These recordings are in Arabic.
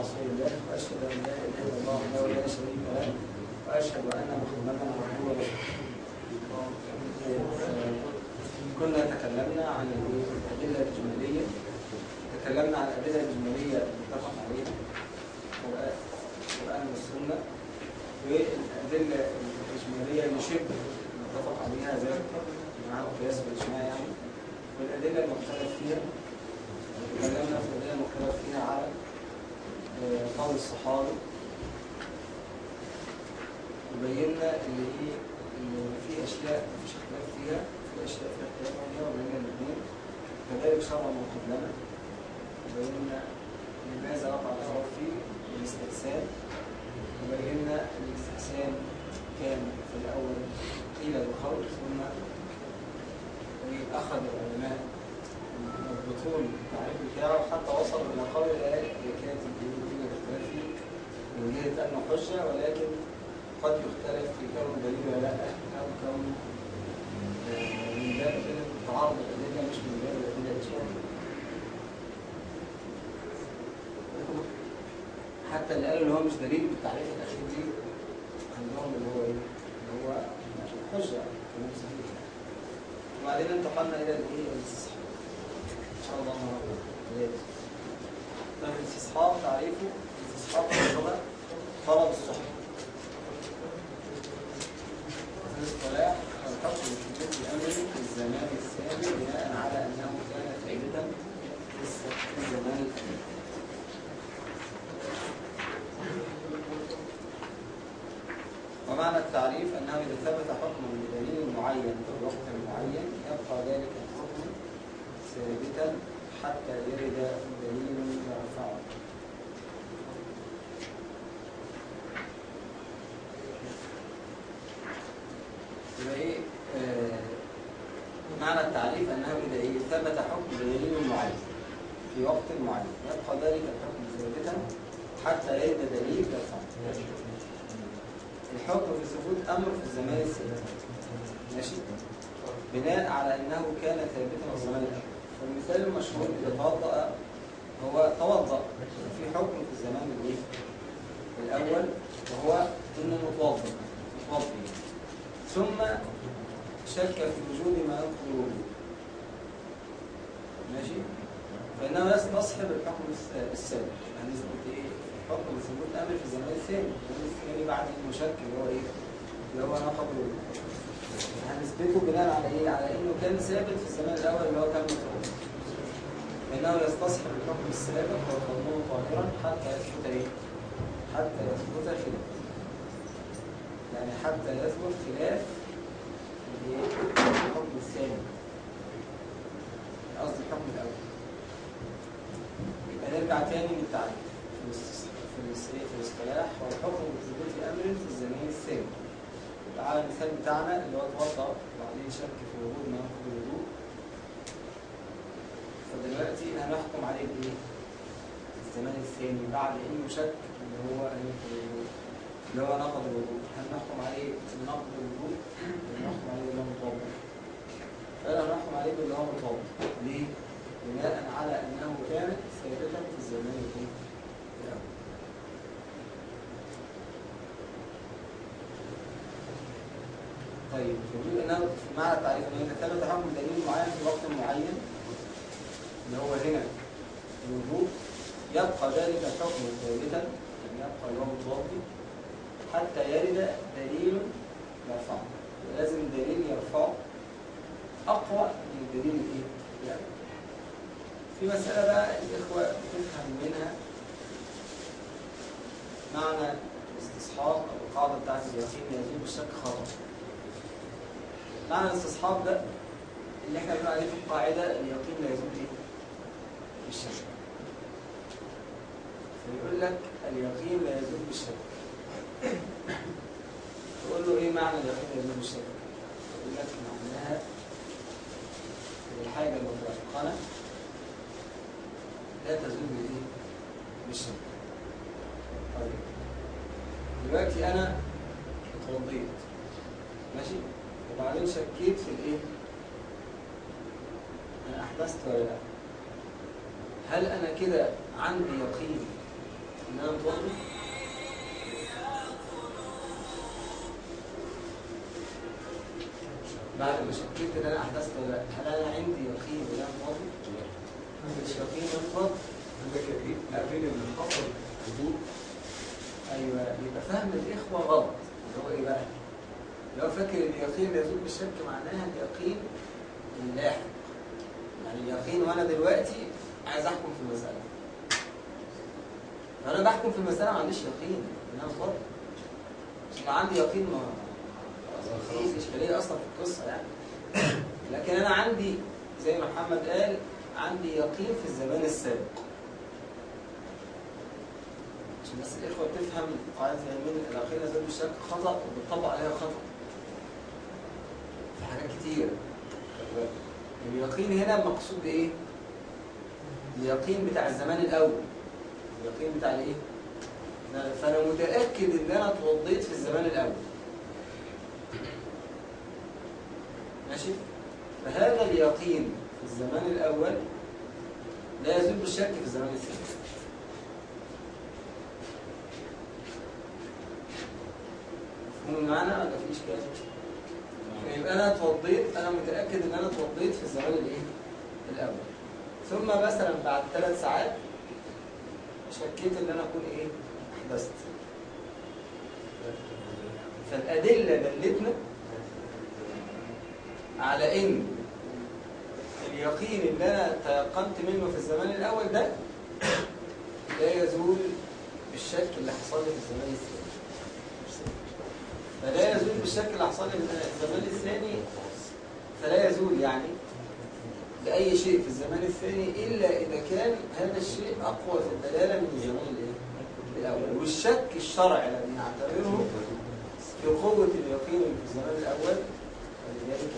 واشهد أن لا إله إلا الله وحده لا شريك له وأشهد أن محمدا عبده ورسوله. كنا تكلمنا عن الأدلة الجماليه تكلمنا عن الأدلة الجماليه المتفق عليها القران والسنة. والأدلة الإجمالية اللي شبه متفق عليها زي مع القياس والاجماع يعني. والأدلة المختلف فيها تكلمنا في الأدلة المختلف فيها على قول الصحابي وبينا اللي هي اللي في أشياء مفيش اختلاف فيها في أشياء فيها اختلاف فيها وبينا الاثنين. كذلك شرع ما قبلنا وبينا لماذا وقع الخوف فيه؟ الاستحسان. وبينا الاستحسان كان في الأول قيل بالقول ثم أخذ العلماء يضبطون التعريف بتاعه حتى وصل إلى قول الآية كانت جهه انه حجه ولكن قد يختلف في كون دليل ولا لا أو كون من باب تعارض الادله مش من باب الاجماليه حتى اللي قالوا اللي هو مش دليل بالتعريف الأخير دي عندهم اللي هو إيه؟ اللي هو صحيح. وبعدين انتقلنا إلى الإيه؟ الاستصحاب. إن شاء الله النهارده طيب الاستصحاب تعريفه الاستصحاب هو طلب الصحبه في الاصطلاح الحكم مثل أمر في الزمان السابق بناء على انه كان فائده في الزمان القديم ومعنى التعريف أنه إذا ثبت حكم بدليل معين في وقت معين يبقى ذلك الحكم ثابتا حتى يرد دليل يرفعه يبقى إيه آه معنى التعريف انه اذا إيه ثبت حكم بدليل معين في وقت معين. يبقى ذلك الحكم ثابتا حتى يرد دليل يرفعه الحكم في ثبوت أمر في الزمان السابق ماشي؟ بناء على أنه كان ثابتا في الزمان الأول فالمثال المشهور اذا توضأ هو توضأ في حكم في الزمان الايه الأول وهو إنه متوضا متوضي ثم شك في وجود ما ينقض ماشي؟ فانه يستصحب الحكم السابق. يعني إيه؟ حكم ثبوت أمر في الزمان الثاني. الزمان الثاني بعد انه شك اللي هو إيه؟ اللي هو نقض الوضوء هنثبته بناء على إيه؟ على إنه كان ثابت في الزمان الأول اللي هو كان متوضا لأنه يستصحب الحكم السابق ويقدمه طاهرا حتى يثبت إيه؟ حتى يثبت خلاف. يعني حتى يثبت خلاف الحكم الثاني. قصدي الحكم الأول. يبقى نرجع تاني للتعريف في في الاصطلاح والحكم بثبوت أمر في الزمان الثاني. تعالى المثال بتاعنا اللي هو اتوضا وبعدين شك في وجود ما ينقض الوضوء. فدلوقتي هنحكم عليه بإيه؟ الزمان الثاني بعد انه شك اللي هو اللي هو نقض الوضوء. هل نحكم عليه بنقض الوضوء؟ ولا نحكم عليه هو متوضا؟ فلا نحكم عليه باللي هو متوضا ليه؟ بناء على إنه كان ثابتا في الزمان الايه؟ طيب يقول انه معنى التعريف انه اذا ثبت حكم دليل معين في وقت معين اللي هو هنا الوجوب يبقى ذلك الحكم ثابتا يعني يبقى اللي هو متوضي حتى يرد دليل يرفعه لازم دليل يرفعه أقوى من الدليل الايه؟ يعني في مسألة بقى الإخوة تفهم منها معنى الاستصحاب أو القاعدة بتاعت اليقين يزول بالشك خطأ معنى الاستصحاب ده اللي إحنا بنقول عليه في القاعدة اليقين لا يزول إيه؟ بالشك فيقول لك اليقين لا يزول بالشك تقول له إيه معنى اليقين لا يزول بالشك؟ يقول لك معناها الحاجة المتيقنة لا تزول بالايه؟ بالشك طيب. دلوقتي أنا اتوضيت. ماشي؟ وبعدين شكيت في الإيه؟ أنا احدثت ولا لا؟ هل أنا كده عندي يقين إن متوضي بعد ما شكيت إن أنا أحدثت ولا لا هل أنا عندي يقين إن أنا متوضي؟ مش يقين إن أنا متوضي عندك يقين يقين إن حصل وضوء أيوه يبقى فهم الإخوة غلط. اللي هو إيه بقى؟ لو فاكر اليقين لا يزول بالشك معناها اليقين اللاحق. يعني اليقين وأنا دلوقتي عايز أحكم في المسألة. فأنا بحكم في المسألة ما عنديش يقين إن أنا اتفضل مش عندي يقين ما في اشكاليه أصلا في القصة يعني. لكن أنا عندي زي ما محمد قال عندي يقين في الزمان السابق. عشان بس الإخوة تفهم قاعدة اليمين الأخيرة زي بالشك خطأ وبتطبق عليها خطأ. في حاجات كتير. اليقين هنا مقصود بإيه؟ اليقين بتاع الزمان الأول. اليقين بتاع الإيه؟ فأنا متأكد إن أنا اتوضيت في الزمان الأول. ماشي؟ فهذا اليقين في الزمان الأول لا يزول بالشك في الزمان الثاني مفهوم معنا ولا في اشكال؟ يبقى أنا اتوضيت أنا متأكد إن أنا اتوضيت في الزمان الإيه؟ الأول ثم مثلا بعد ثلاث ساعات شكيت إن أنا أكون إيه؟ أحدثت فالأدلة دلتنا على إن اليقين اللي أنا تيقنت منه في الزمان الأول ده لا يزول بالشك اللي حصل لي في الزمان الثاني فلا يزول بالشك اللي حصل لي في الزمان الثاني فلا يزول يعني بأي شيء في الزمان الثاني إلا إذا كان هذا الشيء أقوى في الدلالة من الزمان؟ الأول والشك الشرعي الذي نعتبره في قوة اليقين في الزمان الأول ولذلك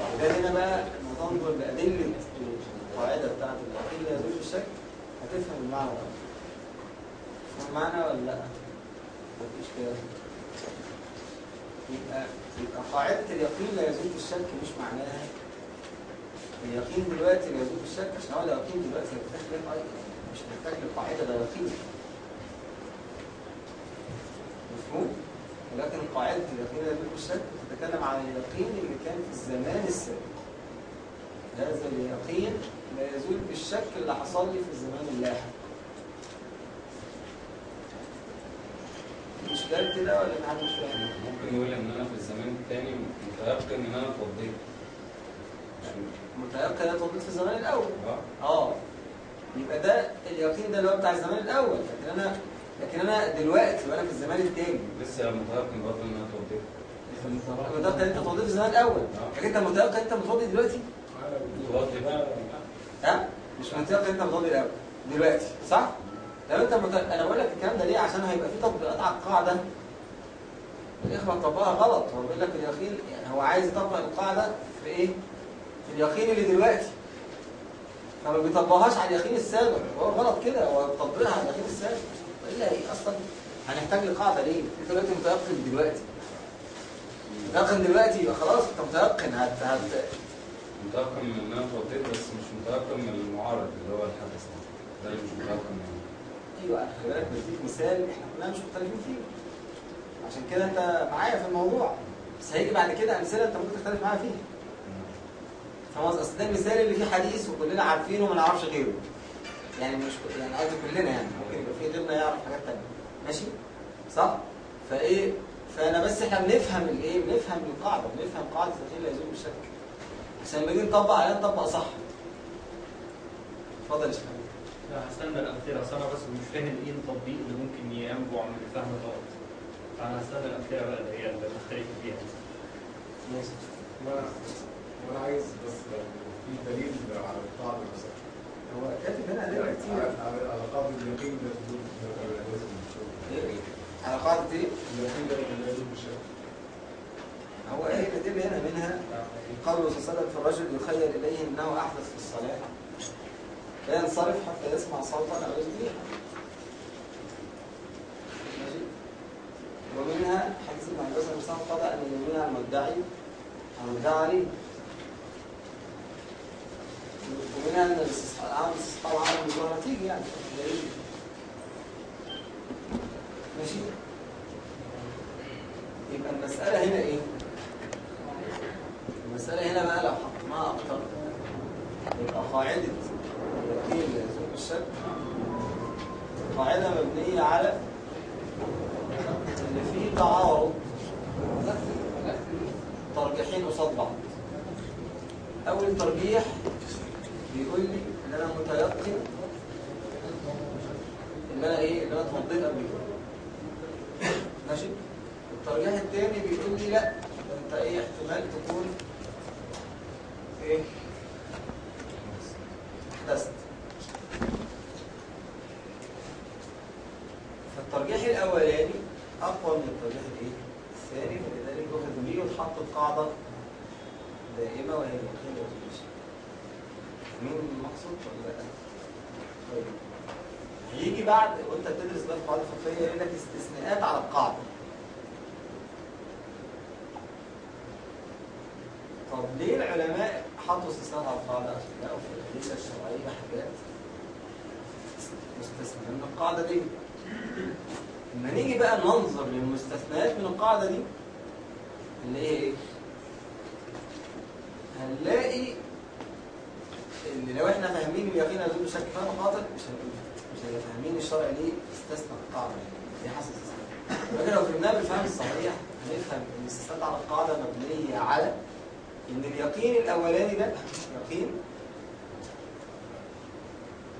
إذا هنا بقى ننظر بأدلة القاعدة بتاعت لا يزول بالشك هتفهم المعنى ده. تفهم المعنى ولا لأ؟ مفيش كده يبقى يبقى قاعدة اليقين لا يزول بالشك مش معناها. اليقين دلوقتي لا يزول بالشك عشان هو اليقين دلوقتي مش محتاج للقاعدة ده يقين مفهوم؟ ولكن قاعدة اليقين لا يزول بالشك تتكلم عن اليقين اللي كان في الزمان السابق. هذا اليقين لا يزول بالشك اللي حصل لي في الزمان اللاحق. إشكال كده ولا في حد مش فاهم؟ ممكن يقول إن أنا في الزمان الثاني متيقن إن أنا اتوضيت. متيقن إن اتوضيت في الزمان الأول. آه. آه. يبقى ده اليقين ده اللي هو بتاع الزمان الأول. لكن أنا لكن أنا دلوقتي وأنا في الزمان الثاني لسه متيقن برضه إن أنا اتوضيت. متيقن أنت اتوضيت في الزمان الأول لكن أنت متيقن أنت متوضي دلوقتي؟ ها؟ مش متيقن أنت متوضي الأول. دلوقتي صح؟ لو أنت مت... أنا بقول لك الكلام ده ليه؟ عشان هيبقى في تطبيقات على القاعدة. الإخوة طبقها غلط. هو بيقول لك اليقين يعني هو عايز يطبق القاعدة في إيه؟ في اليقين اللي دلوقتي. فما بيطبقهاش على اليقين السابق. هو غلط كده. هو بيطبقها على اليقين السابق. الا إيه أصلا؟ هنحتاج لقاعدة ليه؟ أنت دلوقتي متيقن دلوقتي. متيقن دلوقتي يبقى خلاص انت متيقن هت... هت... متيقن من إن أنا اتوضيت بس مش متيقن من المعارض اللي هو الحدث ده اللي مش متيقن منه أيوه خلي بالك بديك مثال إحنا كلنا مش مختلفين فيه. عشان كده أنت معايا في الموضوع. بس هيجي بعد كده أمثلة أنت ممكن تختلف معايا فيها. فاهم قصدي؟ أصل ده المثال اللي فيه حديث وكلنا عارفينه وما نعرفش غيره. يعني مش يعني قصدي كلنا يعني ممكن يبقى في غيرنا يعرف حاجات تانية. ماشي؟ صح؟ فإيه؟ فأنا بس إحنا بنفهم الإيه؟ بنفهم القاعدة بنفهم قاعدة التخيل لا يزول بالشك عشان لما نيجي نطبق عليها نطبق صح. اتفضل يا شيخ. لا هستنى الأمثلة. أصل أنا بس مش فاهم إيه التطبيق اللي ممكن ينبع من الفهم غلط فأنا هستنى الأمثلة بقى اللي هي اللي بنختلف فيها. ماشي. وأنا عايز بس في دليل على القاعدة نفسها هو كاتب هنا ادله على كتير. على- قاعدة اليقين إيه؟ على بالشك هو إيه الادله هنا منها قوله صلى الله عليه وسلم في الرجل يخيل إليه إنه أحدث في الصلاة. لا ينصرف حتى يسمع صوتا أو ماشي؟ ومنها حديث ابن عباس بن مسعود قضى أن اليمين على المدعي على المدعي عليه ومنها أن الاستصحاب العام الاستصحاب عام الظهر تيجي يعني. ماشي؟ يبقى المسألة هنا إيه؟ المسألة هنا بقى لو حطيناها أكتر. يبقى قاعدة اليقين لزوم الشك قاعدة مبنية على إن في تعارض ترجيحين قصاد بعض. أول ترجيح بيقول لي إن أنا متيقن إن أنا إيه؟ إن أنا اتوضيت قبل كده. ماشي؟ الترجيح الثاني بيقول لي لا انت إيه احتمال تكون إيه؟ احدثت. فالترجيح الأولاني أقوى من الترجيح الايه؟ الثاني فلذلك اخذ بيه واتحطت قاعدة دائمة وهي اليقين والوجه مين المقصود ولا لا؟ طيب. هيجي بعد وانت بتدرس بقى القاعده الفقهيه يقول لك استثناءات على القاعدة. طب ليه العلماء حطوا استثناءات على القاعدة؟ عشان لقوا في الأدلة الشرعية حاجات مستثنى. من القاعدة دي. لما نيجي بقى ننظر للمستثنيات من القاعدة دي اللي هي إيه؟ هنلاقي إن لو إحنا فاهمين اليقين يزول بشكل فهم خاطئ مش هنقول. فاهمين الشرع ليه استثنى القاعدة؟ دي حاسس لكن لو فهمناها بالفهم الصحيح هنفهم إن الاستثناء على القاعدة مبنيه على إن اليقين الأولاني ده يقين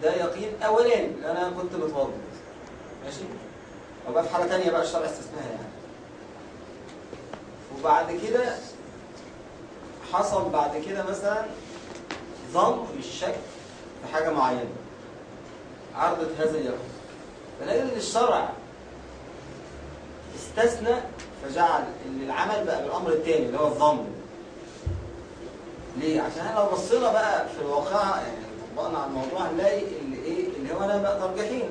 ده يقين أولاني أنا كنت متوضي ماشي؟ وبقى في حاله ثانية بقى الشرع استثناها يعني. وبعد كده حصل بعد كده مثلا ظن بالشك في حاجة معينة. عرضت هذا اليقين فنجد ان الشرع استثنى فجعل العمل بقى بالأمر الثاني اللي هو الظن ليه؟ عشان إحنا لو بصينا بقى في الواقع يعني طبقنا على الموضوع هنلاقي اللي إيه؟ اللي هو أنا بقى ترجيحين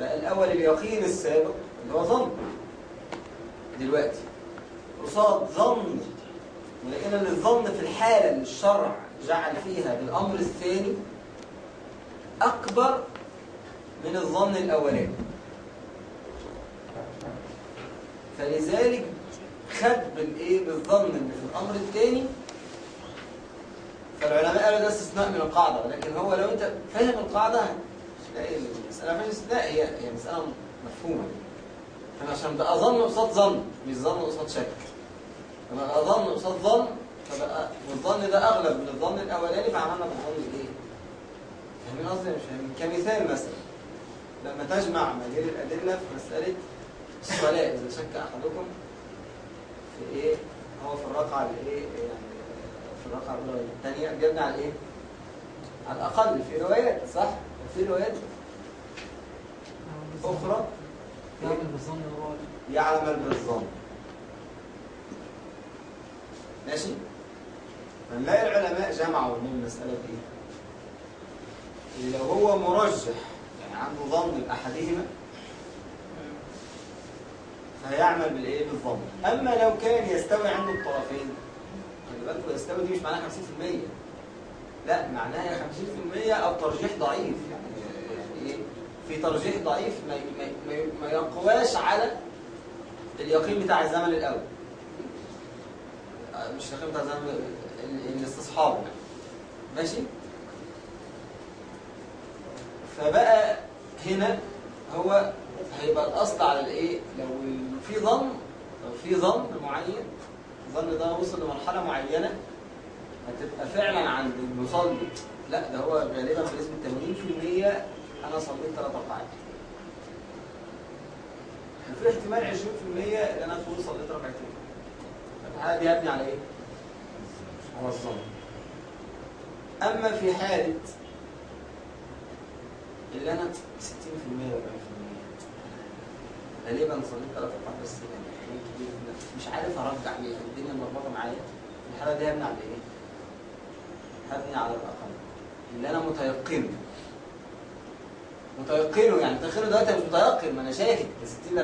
بقى الأول اليقين السابق اللي هو ظن دلوقتي قصاد ظن ولقينا إن الظن في الحالة اللي الشرع جعل فيها بالأمر الثاني أكبر من الظن الأولاني. فلذلك خد بالإيه؟ بالظن اللي في الأمر الثاني. فالعلماء قالوا ده استثناء من القاعدة ولكن هو لو أنت فاهم القاعدة تلاقي المسألة مش استثناء هي هي مسألة مفهومة. أنا عشان بقى ظن قصاد ظن مش ظن قصاد شك. بقى ظن قصاد ظن فبقى والظن ده أغلب من الظن الأولاني فعملنا بالظن الإيه؟ فاهمين قصدي؟ مش فاهمين. كمثال مثلا. لما تجمع مجال الأدلة في مسألة الصلاة إذا شك أحدكم في إيه؟ هو في الركعة الايه يعني في الركعة الأولى ولا الثانية جبنا على إيه؟ على الأقل في روايات صح؟ في روايات أخرى يعمل بالظن يعمل بالظن ماشي؟ فنلاقي العلماء جمعوا من المسألة دي اللي لو هو مرجح. عنده ظن بأحدهما فيعمل بالإيه؟ بالظن أما لو كان يستوي عنده الطرفين خلي بالكم يستوي دي مش معناها 50% لا معناها 50% أو ترجيح ضعيف. يعني يعني إيه؟ في ترجيح ضعيف ما ما ما, يقواش على اليقين بتاع الزمن الأول. آه، مش اليقين بتاع الزمن ال- الاستصحاب. ماشي؟ فبقى هنا هو هيبقى الاصل على الايه؟ لو في ظن لو في ظن معين الظن ده وصل لمرحله معينة هتبقى فعلا عند المصلي. لا ده هو غالبا بنسبه 80% أنا صليت ثلاث ركعات. وفي احتمال 20% إن أنا اكون صليت ركعتين. الحاله دي هبني على إيه؟ على الظن. أما في حالة اللي أنا 60% ولا 40% غالبا صليت ثلاث ركعات بس يعني كبير إن مش عارف ارجع ليه الدنيا ملخبطه معايا. الحالة دي هبني على إيه؟ هبني على الاقل اللي أنا متيقنه. متيقنه يعني متيقنه دلوقتي مش متيقن. ما أنا شاهد ب 60 ل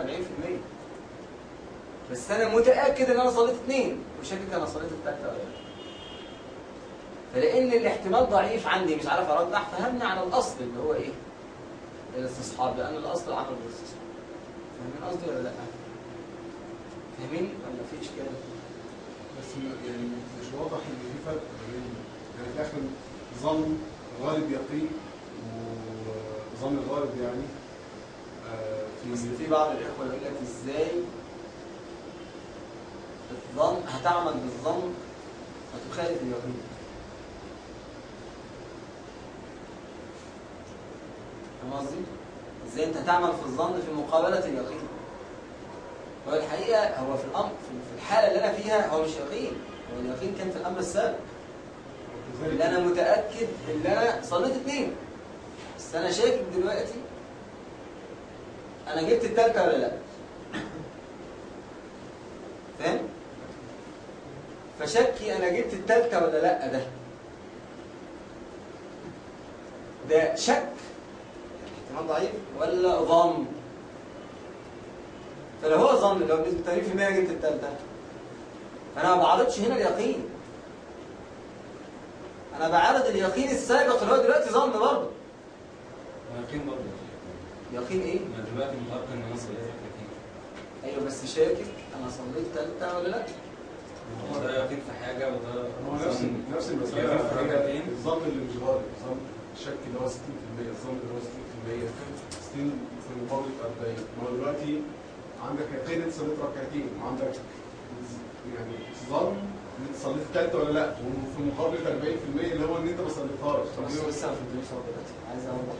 40% بس أنا متأكد إن أنا صليت اثنين وشاكك أنا صليت الثالثه ولا لأ. فلأن الاحتمال ضعيف عندي مش عارف ارجح فهبني على الأصل اللي هو إيه؟ الاستصحاب لأن الأصل العمل بالاستصحاب فاهمين قصدي ولا لأ؟ فاهمين ولا في إشكال؟ بس يعني مش واضح إن في فرق بين يعني في الآخر ظن غالب يقين وظن الغالب يعني آه، بس في في بعض الإخوة يقول لك إزاي الظن هتعمل بالظن وتخالف اليقين فاهم قصدي؟ إزاي أنت هتعمل في الظن في مقابلة اليقين؟ هو الحقيقة هو في الأمر في الحالة اللي أنا فيها هو مش يقين هو اليقين كان في الأمر السابق. اللي أنا متأكد إن أنا صليت اتنين. بس أنا شاكك دلوقتي أنا جبت التالتة ولا لأ؟ فاهم؟ فشكي أنا جبت التالتة ولا لأ ده؟ ده شك احتمال ضعيف ولا ظن فلو هو ظن لو بنسبة 80% أنا جبت التالتة. فانا ما بعرضش هنا اليقين. أنا بعرض اليقين السابق اللي هو دلوقتي ظن برضه. يقين برضه. يقين إيه؟ أنا دلوقتي متأكد إن أنا صليت ركعتين أيوه بس شاكك. أنا صليت تالتة ولا لأ؟ هو ده يقين في حاجة وده هو نفس. نفس يقين المسألة في ركعتين الظن اللي مش غالب الشك اللي هو 60% الظن اللي هو 60% ستيل في مقابل 40 ما هو دلوقتي عندك يقين انت صليت ركعتين وعندك يعني ظن إن أنت صليت الثالثه ولا لأ. وفي مقابل 40% اللي هو إن أنت ما صليتهاش. طب بس ليه- هو دلوقتي. عايز اوضح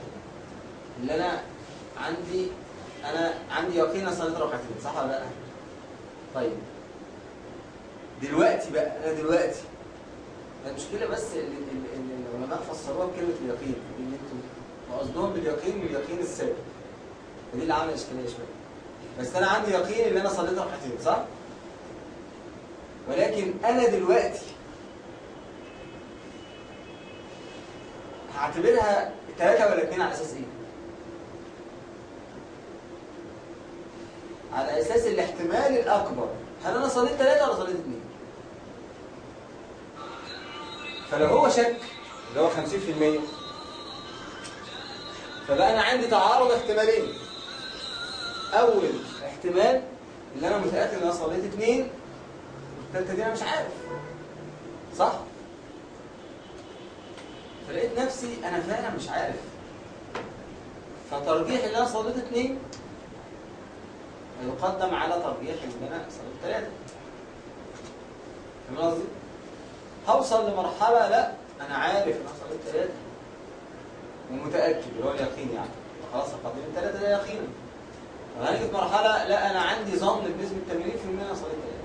اللي أنا عندي أنا عندي يقين أنا صليت ركعتين. صح ولا لأ؟ طيب. دلوقتي بقى أنا دلوقتي. المشكلة بس اللي العلماء فسروها بكلمة اليقين إن أنتوا قصدهم باليقين اليقين السابق ودي اللي عامله إشكالية شوية بس أنا عندي يقين إن أنا صليت ركعتين صح؟ ولكن أنا دلوقتي هعتبرها ثلاثة ولا اثنين على أساس إيه؟ على أساس الاحتمال الأكبر هل أنا صليت ثلاثة ولا صليت اثنين؟ فلو هو شك اللي هو 50% فبقى أنا عندي تعارض احتمالين. أول احتمال اللي أنا متأكد إن أنا صليت اثنين والثالثه دي أنا مش عارف. صح؟ فلقيت نفسي أنا فعلا مش عارف. فترجيح إن أنا صليت اثنين يقدم على ترجيح إن أنا صليت ثلاثة فاهم قصدي؟ هوصل لمرحلة لا أنا عارف إن أنا صليت ثلاثة ومتاكد اللي هو اليقين يعني. خلاص هقدم الثلاثه ده يقينا في مرحلة لا أنا عندي ظن بنسبة 80% إن أنا صليت ثلاثة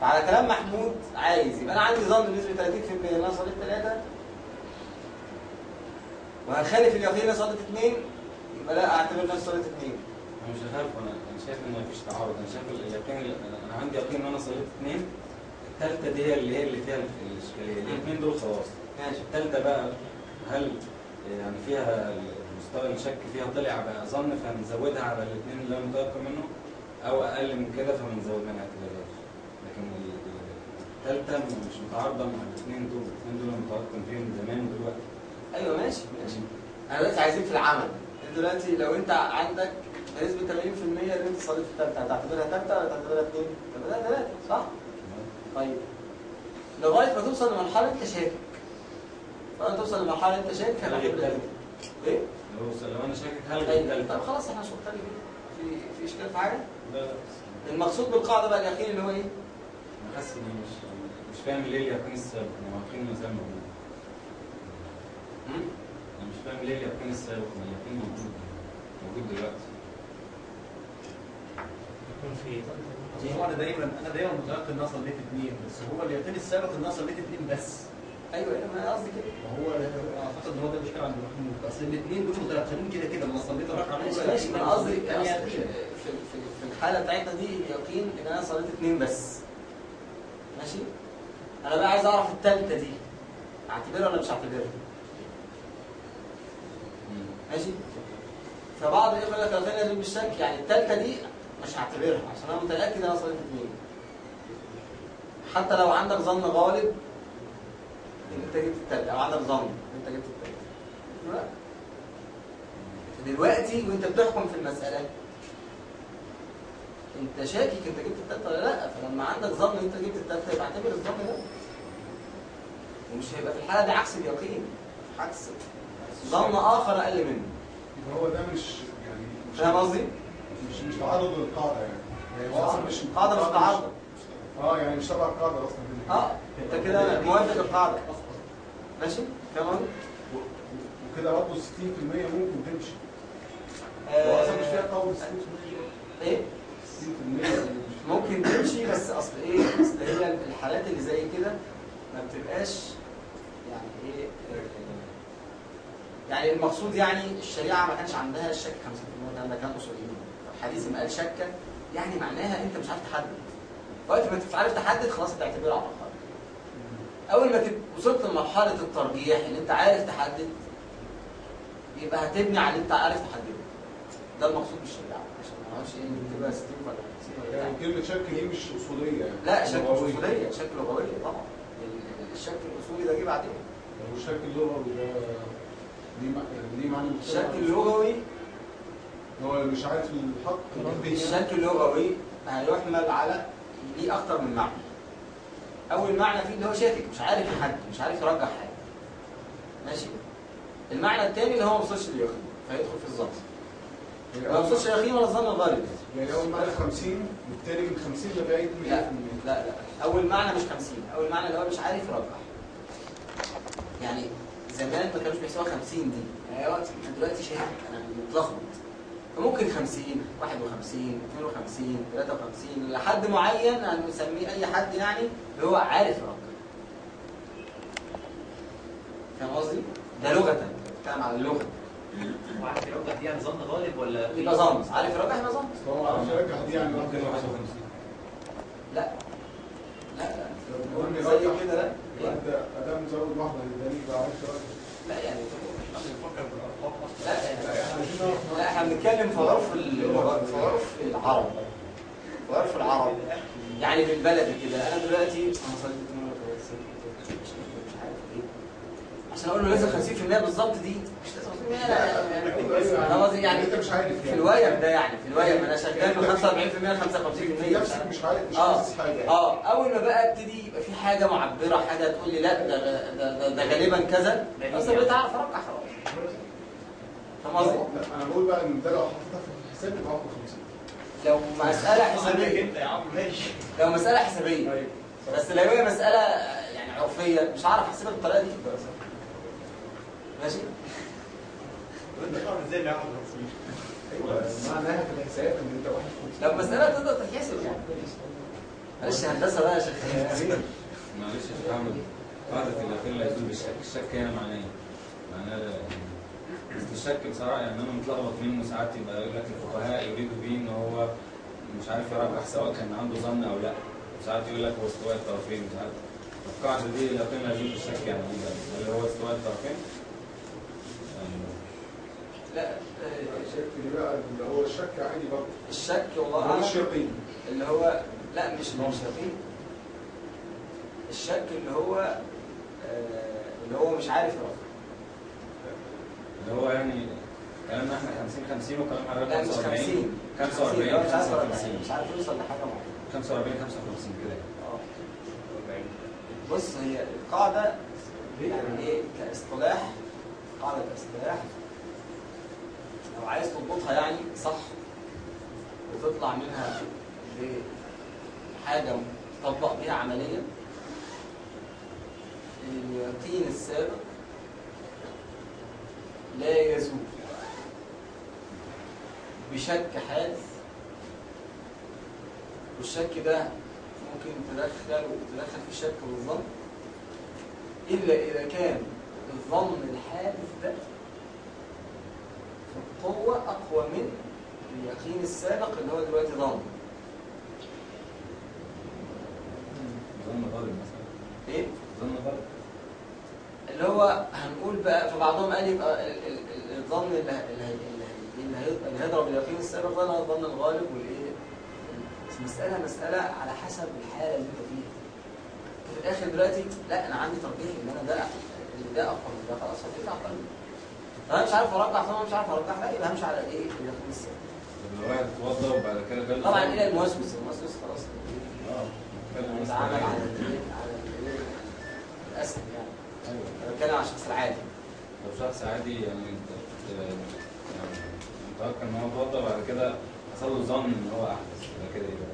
فعلى كلام محمود عايز يبقى أنا عندي ظن بنسبة 30% إن أنا صليت ثلاثة وهخالف اليقين إن أنا صليت اثنين يبقى لا أعتبر نفسي صليت اثنين أنا مش هخالف أنا شايف إن مفيش تعارض. أنا شايف اليقين أنا عندي يقين إن أنا صليت اثنين الثالثه دي هي اللي هي اللي فيها الإشكالية الاثنين دول خلاص. ماشي. الثالثه بقى هل يعني فيها مستوى الشك فيها طلع بقى ظن فنزودها على الاثنين اللي أنا متيقن منه أو أقل من كده فبنزود منها اعتبارات لكن ال- الثالثه مش متعارضة مع الاثنين دول. الاثنين دول أنا متيقن فيهم زمان ودلوقتي. أيوه ماشي ماشي. أنا دلوقتي عايزين في العمل. دلوقتي لو أنت عندك بنسبه 80% ان أنت صليت الثالثه هتعتبرها ثالثه ولا تعتبرها اثنين؟ تعتبرها ثلاثة صح؟ طيب. لغايه ما توصل لمرحلة انت شاكك فانت توصل لمرحلة انت شاكك هلغي الثالثة. إيه؟ لو لو أنا شاكك هلغي طيب الثالثه طب خلاص إحنا مش مختلفين في في إشكال في حاجة؟ لا لا. المقصود بالقاعدة بقى اليقين اللي هو إيه؟ حاسس إني مش مش فاهم ليه اليقين السابق ما هو اليقين ما زال موجود؟ أنا مش فاهم ليه اليقين السابق ما اليقين موجود. موجود دلوقتي. يكون في هو أنا دايما أنا دايما متيقن ان أنا صليت اثنين بس هو اليقين السابق ان أنا صليت اثنين بس. أيوه أنا قصدي كده. ما هو أعتقد إن هو ده المشكلة عند محمود. أصل الاثنين دول متيقنين كده كده لما صليت ركعه ماشي الأولى ماشي ما أنا قصدي يقين. في في الحالة بتاعتنا دي اليقين إن أنا صليت اثنين بس. ماشي؟ أنا بقى عايز أعرف الثالثه دي. أعتبرها ولا مش أعتبرها؟ ماشي؟ فبعض يقول لك كان يدل بالشك يعني الثالثه دي مش هعتبرها عشان أنا متأكد ان أنا صليت اثنين حتى لو عندك ظن غالب ان أنت جبت الثالثه أو عندك ظن إن أنت جبت الثالثه لا دلوقتي وأنت بتحكم في المسألة أنت شاكك إنت جبت التالتة ولا لأ. فلما عندك ظن أنت جبت التالتة يبقى اعتبر الظن ده. ومش هيبقى في الحالة دي عكس اليقين عكس ظن آخر أقل منه. هو ده مش يعني مش فاهم قصدي؟ مش مش تعرض للقاعده يعني. يعني هو أصلا مش قاعدة مش تعارض آه يعني مش تبع القاعدة أصلا. آه أنت كده موافق القاعدة. ماشي؟ فاهم قصدي؟ و- وكده برضه 60% ممكن تمشي. هو أصلا مش فيها قول 60% إيه؟ 60% يعني ممكن تمشي بس أصل إيه؟ أصل هي الحالات اللي زي كده ما بتبقاش يعني إيه آه، يعني المقصود يعني الشريعة ما كانش عندها الشك 50% ده كان أصوليين. الحديث ما قال شك يعني معناها أنت مش عارف تحدد. وقت ما تبقى عارف تحدد خلاص على الخارج أول ما تبقى وصلت لمرحلة الترجيح إن أنت عارف تحدد يبقى هتبني على اللي أنت عارف تحدده. ده المقصود بالشريعة. عشان ما نعرفش إيه اللي بتبقى 60 ولا 50 ولا بتاع. يعني كلمة شك دي مش أصولية يعني. لا شك. أصولية شك لغوية طبعا. ال- الشك الأصولي ده جه بعدين. يعني الشك اللغوي ده ليه يعني معنى الشك اللغوي هو مش عارف الحق. الشك اللغوي هيحمل على ليه أكتر من معنى. أول معنى فيه اللي هو شاكك مش عارف يحدد مش عارف يرجح حاجة. ماشي؟ المعنى الثاني اللي هو ما وصلش لليقين فيدخل في الظن يعني ما وصلش لليقين ولا الظن الغالب يعني اول معنى 50 والتاني من 50 لغاية 100% لا لا لا. أول معنى مش 50 أول معنى اللي هو مش عارف يرجح. يعني زمان ما كانوش بيحسبوها 50 دي. يعني وقت أنا دلوقتي شايف أنا متلخبط. فممكن 50 51 52 53 لحد معين هنسميه أي حد يعني اللي هو عارف يرجح فاهم قصدي؟ ده لغة بتكلم على اللغة. وعارف يرجح دي يعني ظن غالب ولا يبقى ظن. عارف يرجح يبقى ظن؟ هو ما عرفش يرجح دي يعني ممكن 51 لا. لا. لا المهم زي كده. لا ادام زود واحدة للدليل يبقى عارف يرجح لا يعني بيفكر بالارقام أصلا لا لا يعني إحنا عايزين نعرف لا إحنا بنتكلم في اللغة في عرف العرب. في عرف العرب. يعني بالبلد كده. أنا دلوقتي أنا صليت 32 مش عارف إيه عشان أقول له لازم 50% بالظبط دي. مش لازم 50% لا يعني أنا قصدي يعني أنت مش عارف في الوايم ده يعني. في الوايم أنا شغال من 45% ل 55% نفسك مش عارف مش آه. حاسس حاجة. آه. أول ما بقى أبتدي يبقى في حاجة معبرة حاجة تقول لي لا ده ده, ده, غالبا كذا. بس بقيت اعرف ارجع خلاص. فاهم قصدي؟ لا، أنا بقول بقى إن ده لو حطيتها في الحساب يبقى 51 لو مسألة عندك حسابية. أنت يا عم ماشي. لو مسألة حسابية. أيوه بس لو هي مسألة يعني عرفية مش هعرف أحسبها بالطريقة دي. في ماشي؟ أنت فاهم إزاي اللي عمل أيوه معناها في الحساب إن أنت 51 لو مسألة تقدر تتحسب يعني. معلش هندسة بقى يا شيخ. امين معلش يا شيخ أحمد قاعدة اليقين لا يزول بالشك الشك هنا معناه إيه؟ معناه بس الشك بصراحة يعني أنا متلخبط منه ساعات يبقى يقول لك الفقهاء يريدوا بيه إن هو مش عارف يرجح سواء كان عنده ظن أو لأ. ساعات يقول لك هو استواء الطرفين مش عارف القاعدة دي لا يزول بالشك يعني. إيه بقى؟ هل هو استواء الطرفين؟ يعني لا آه، الشك دي بقى اللي هو الشك عادي برضه. الشك والله هو مش أعلم. يقين. اللي هو لا مش مش يقين. الشك اللي هو آه، اللي هو مش عارف يرد اللي هو يعني كلامنا إحنا 50 50 وكلام حضرتك لا مش 45 50 45 لا، مش عارف يرد 55 مش عارف يوصل لحاجة معينة. 45 55 كده. آه بص هي القاعدة يعني إيه؟ كاصطلاح قاعدة كاصطلاح. لو عايز تضبطها يعني صح وتطلع منها بحاجة تطبق بيها عمليا. اليقين السابق لا يزول. بشك حادث والشك ده ممكن تدخل وتدخل في الشك والظن إلا إذا كان الظن الحادث ده في القوة أقوى من اليقين السابق اللي هو دلوقتي ظن. ظن غالب مثلا. إيه؟ ظن غالب اللي هو هنقول بقى فبعضهم قال يبقى الظن اللي اللي هي- اللي هي- اللي هي- اللي هيضرب اليقين السابق ده هو الظن الغالب والإيه؟ المسألة مسألة على حسب الحالة اللي أنت فيها. في الآخر دلوقتي لا أنا عندي ترجيح إن أنا ده اللي ده أقوى من ده خلاص هتبقى أقل أنا مش عارف أرجح طبعا مش عارف أرجح لا يبقى همشي على الايه اليقين السابق. طب لو واحد اتوضى وبعد كده طبعا إلى الموسوس الموسوس خلاص. آه على على الإيه؟ الاسهل يعني. أيوه. أنا بتكلم على الشخص العادي لو شخص عادي يعني متوقع إن هو اتوضى وبعد كده حصل له ظن إن هو أحدث يبقى كده يبقى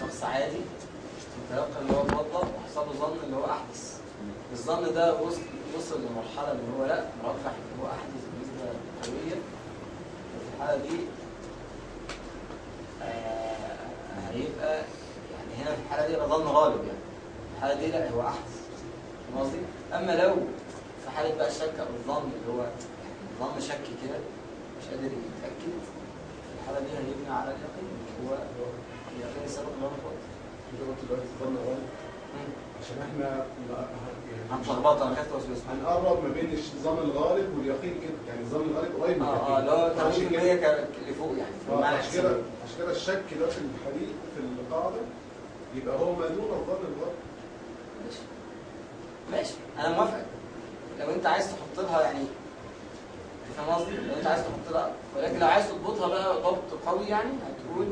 شخص عادي متيقن إن هو اتوضى وحصل له ظن إن هو أحدث. الظن ده وصل وصل لمرحلة إن هو لأ مرجح إن هو أحدث بنسبة قويه وفي الحالة دي آه هيبقى يعني هنا في الحالة دي يبقى ظن غالب يعني. في الحالة دي لأ هو أحدث. فاهم قصدي؟ أما لو في حالة بقى الشك أو الظن اللي هو ظن شكي كده مش قادر يتأكد في الحالة دي هيبني على اليقين هو اليقين السابق اللي هو اتوضى أنت قلت دلوقتي ظن غلط عشان إحنا لا- يعني هنتلخبط أنا خدت وسوسه هنقرب ما بين الظن الغالب واليقين كده يعني الظن الغالب قريب من آه آه اليقين. اللي هو عشان 80% كده اللي فوق يعني آه، عشان كده عشان كده الشك ده في الحديث في القاعدة يبقى هو ما دون الظن الغالب. ماشي. ماشي. أنا موافق لو انت عايز تحط لها يعني فاهم قصدي؟ لو انت عايز تحط لها ولكن لو عايز تضبطها بقى ضبط قوي يعني هتقول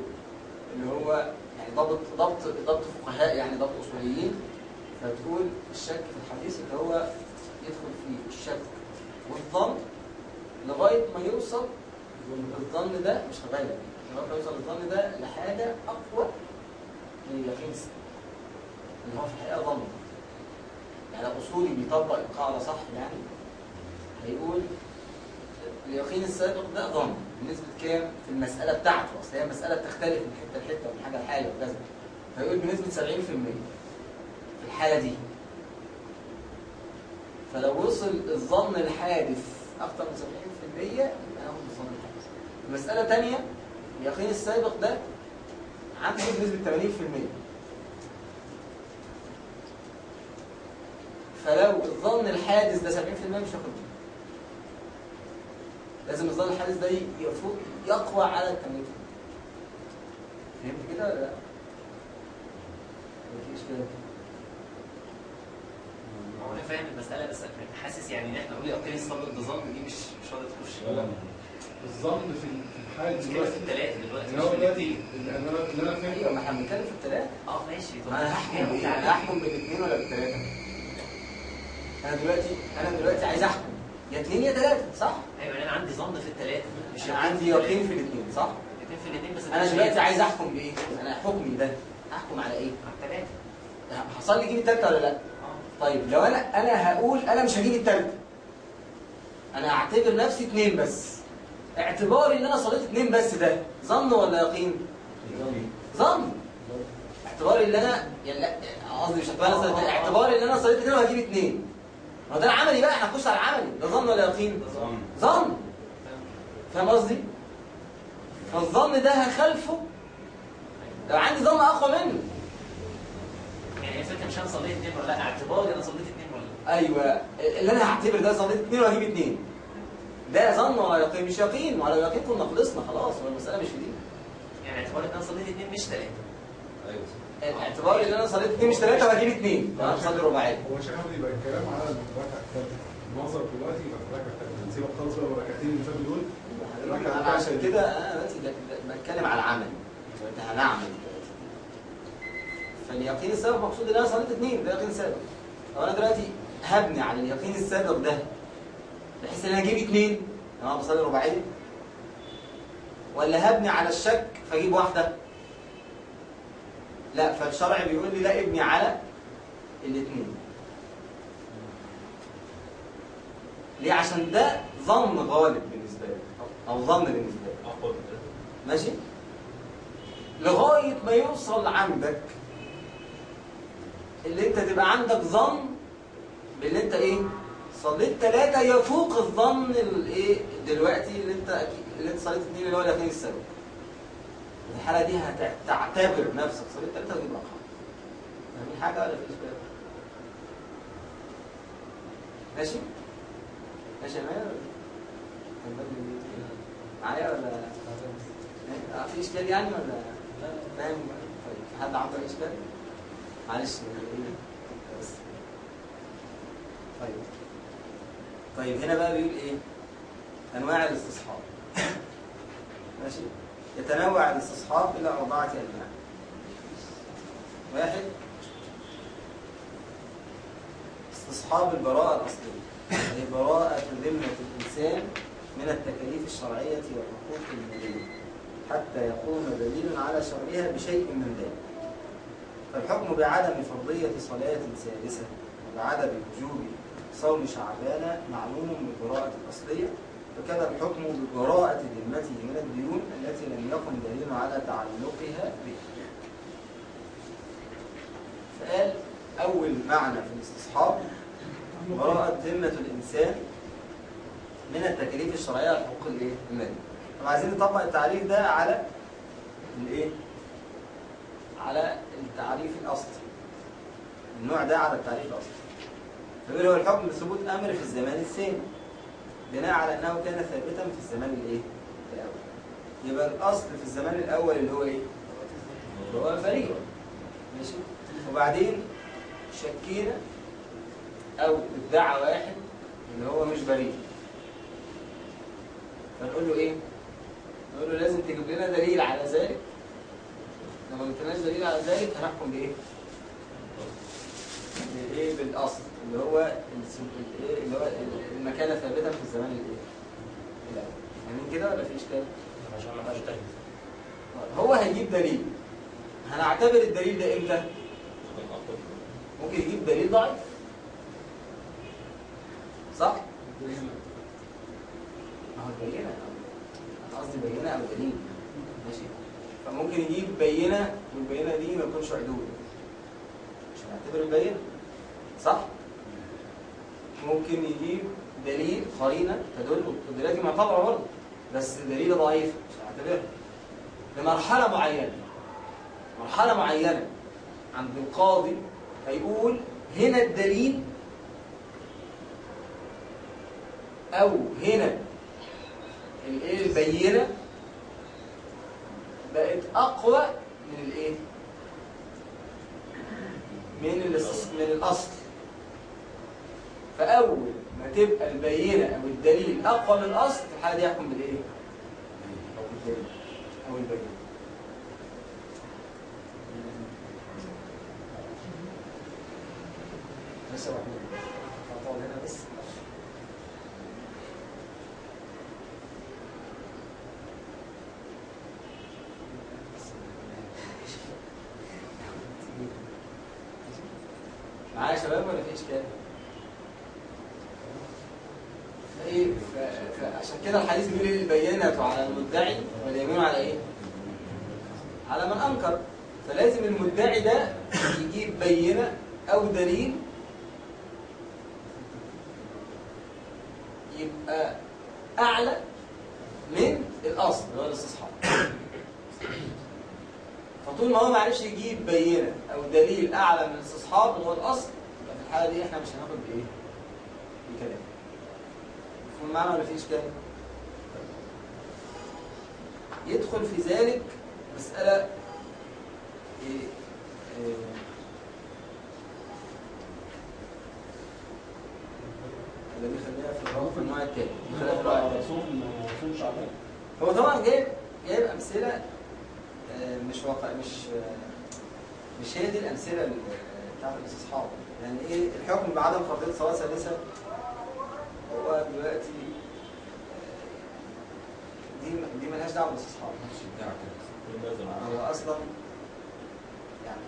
اللي هو يعني ضبط ضبط ضبط فقهاء يعني ضبط أصوليين فتقول الشك في الحديث اللي هو يدخل فيه الشك والظن لغاية ما يوصل الظن ده مش لغايه لغاية ما يوصل الظن ده لحاجة أقوى من اليقين. اللي هو في الحقيقة ظن يعني اصولي بيطبق القاعدة صح يعني؟ هيقول اليقين السابق ده ظن بنسبة كام في المسألة بتاعته؟ أصل هي مسألة بتختلف من حتة لحتة ومن حاجة لحاجة وكذا. فيقول بنسبة 70% في الحالة دي. فلو وصل الظن الحادث أكتر من 70% يبقى ناخد الظن الحادث. مساله ثانية اليقين السابق ده عنده بنسبة 80% فلو الظن الحادث ده 70% مش هاخد بيه. لازم الظن الحادث ده يفوق يقوى على ال 80% فهمت كده ولا لا؟ مفيش كده هو أنا فاهم المسألة بس حاسس يعني إن إحنا نقول يقين السابق بظن دي مش مش راضية تخش الظن في الحال المشكلة في دلوقتي الثلاثه دلوقتي هو دلوقتي اللي أنا اللي أنا أيوه فاهم ما إحنا بنتكلم في الثلاثه آه ماشي طب أنا هحكم؟ أنا هحكم بالاثنين ولا بالثلاثه؟ أنا دلوقتي أنا دلوقتي عايز أحكم. يا اثنين يا ثلاثة صح؟ أيوه أنا عندي ظن في الثلاثه مش أنا عندي يقين في الاثنين صح؟ يقين في الاثنين بس أنا دلوقتي عايز أحكم بإيه؟ أنا حكمي ده. أحكم على إيه؟ على الثلاثه حصل لي جيب الثالثه ولا لأ؟ آه. طيب لو أنا أنا هقول أنا مش هجيب الثالثه أنا هعتبر نفسي اثنين بس. اعتباري إن أنا صليت اثنين بس ده. ظن ولا يقين؟ ظن. اعتباري إن أنا يعني لا قصدي مش اعتباري أنا صليت اعتباري إن أنا صليت اثنين وهجيب اثنين ما ده العملي بقى إحنا هنخش على العملي. ده ظن ولا يقين؟ ظن. فاهم قصدي؟ فالظن ده هخالفه لو عندي ظن أقوى منه. يعني الفكرة مش أنا صليت اثنين ولا لا؟ اعتباري أنا صليت اثنين ولا لا؟ أيوه. اللي أنا هعتبر ده صليت اثنين وهجيب اثنين ده ظن ولا يقين؟ مش يقين. ولا يقين كنا خلصنا خلاص هو المساله مش في دي. يعني اعتباري إن أنا صليت اثنين مش ثلاثة أيوه. اعتباري إن أنا صليت اثنين مش ثلاثة وهجيب اثنين أنا هصلي رباعيه هو شيخ أحمد يبقى الكلام على الركعة الثالثه المنظر دلوقتي يبقى الركعة الثالثه نسيبك خالص بقى الركعتين اللي فاتوا دول. أنا عشان كده أنا بتكلم على العمل. دلوقتي هنعمل. فاليقين السابق مقصود إن أنا صليت اثنين ده يقين سابق. لو أنا دلوقتي هبني على اليقين السابق ده بحيث إن أنا أجيب اثنين أنا بصلي رباعية. ولا هبني على الشك فأجيب واحدة. لا فالشرع بيقول لي لا ابني على الاثنين ليه؟ عشان ده ظن غالب بالنسبة لي أو ظن بالنسبة لي. ماشي؟ لغاية ما يوصل عندك اللي انت تبقى عندك ظن باللي انت إيه؟ صليت. ثلاثة يفوق الظن الايه؟ دلوقتي اللي انت اللي انت صليت اثنين اللي هو اليقين السابق في الحالة دي هتعتبر نفسك صليت ثلاثة وتجيب رقم فاهمين حاجة ولا في إشكال؟ ماشي؟ ماشي يا ماهر؟ معايا ولا؟ آه، في إشكال يعني ولا؟ فاهم؟ طيب حد عنده إشكال؟ معلش. إيه؟ طيب. طيب هنا بقى بيقول إيه؟ أنواع الاستصحاب. ماشي؟ يتنوع الاستصحاب إلى أربعة انواع واحد. استصحاب البراءة الأصلية. أي براءة ذمة الإنسان من التكاليف الشرعية والحقوق المالية حتى يقوم دليل على شرعها بشيء من ذلك. فالحكم بعدم فرضية صلاة سادسة وبعدم وجوب صوم شعبان معلوم بالبراءة الأصلية وكذا الحكم ببراءة ذمته من الديون التي لم يقم دليل على تعلقها به فقال أول معنى في الاستصحاب براءة ذمة الإنسان من التكاليف الشرعية والحقوق الإيه؟ المالية. طب عايزين نطبق التعريف ده على الإيه؟ على التعريف الأصلي. النوع ده على التعريف الأصلي. فبيقول هو الحكم بثبوت أمر في الزمان الثاني بناء على أنه كان ثابتا في الزمان الإيه؟ الأول. يبقى الأصل في الزمان الأول اللي هو إيه؟ اللي هو البريء. ماشي؟ وبعدين شكينا أو ادعى واحد إن هو مش بريء فنقول له إيه نقول له لازم تجيب لنا دليل على ذلك لما ما جبتلناش دليل على ذلك هنحكم بإيه بإيه بالأصل اللي هو اللي هو المكانة ثابتة في الزمان الإيه؟ الأول. فاهمين كده ولا في اشكال عشان ما حدش تاني. هو هيجيب دليل. هنعتبر الدليل ده إمتى؟ ممكن يجيب دليل ضعيف. صح؟ ما هو بينة. أنا قصدي بينة أو دليل. ماشي. فممكن يجيب بينة والبينة دي ما تكونش عدول. مش هنعتبر البينة. صح؟ ممكن يجيب دليل قرينة تدل الدليل دي معتبرة برضه بس دليل ضعيف مش هنعتبرها لمرحلة معينة مرحلة معينة عند القاضي هيقول هنا الدليل أو هنا الإيه البينة بقت أقوى من الإيه؟ من من الأصل. فأول تبقى البينة أو الدليل أقوى من الأصل في الحاله دي يحكم بالإيه أو بالدليل أو البينه بس يا محمود هتقعد هنا بس معايا يا شباب ولا في اشكال؟ إيه ف- فعشان كده الحديث بيقول إيه البينة على المدعي واليمين على إيه؟ على من انكر فلازم المدعي ده يجيب بينة أو دليل يبقى اعلى من الاصل اللي هو الاستصحاب فطول ما هو ما عرفش يجيب بينه أو دليل اعلى من الاستصحاب اللي هو الاصل يبقى في الحاله دي إحنا مش هناخد بايه؟ بكلام مفهوم المعنى ولا في اشكال؟ يدخل في ذلك مساله إيه؟ إيه اللي خليها في الرابط في النوع التاني خليها في النوع التاني صوم صوم شعبان هو طبعا جايب جايب امثله آه، مش واقع مش آه، مش هي دي الامثله ال- بتاعت الاستصحاب يعني إيه الحكم بعدم فرضيه صلاه ثالثه هو دلوقتي آه، دي دي ملهاش دعوه بالاستصحاب مش بتاع كده هو أصلا يعني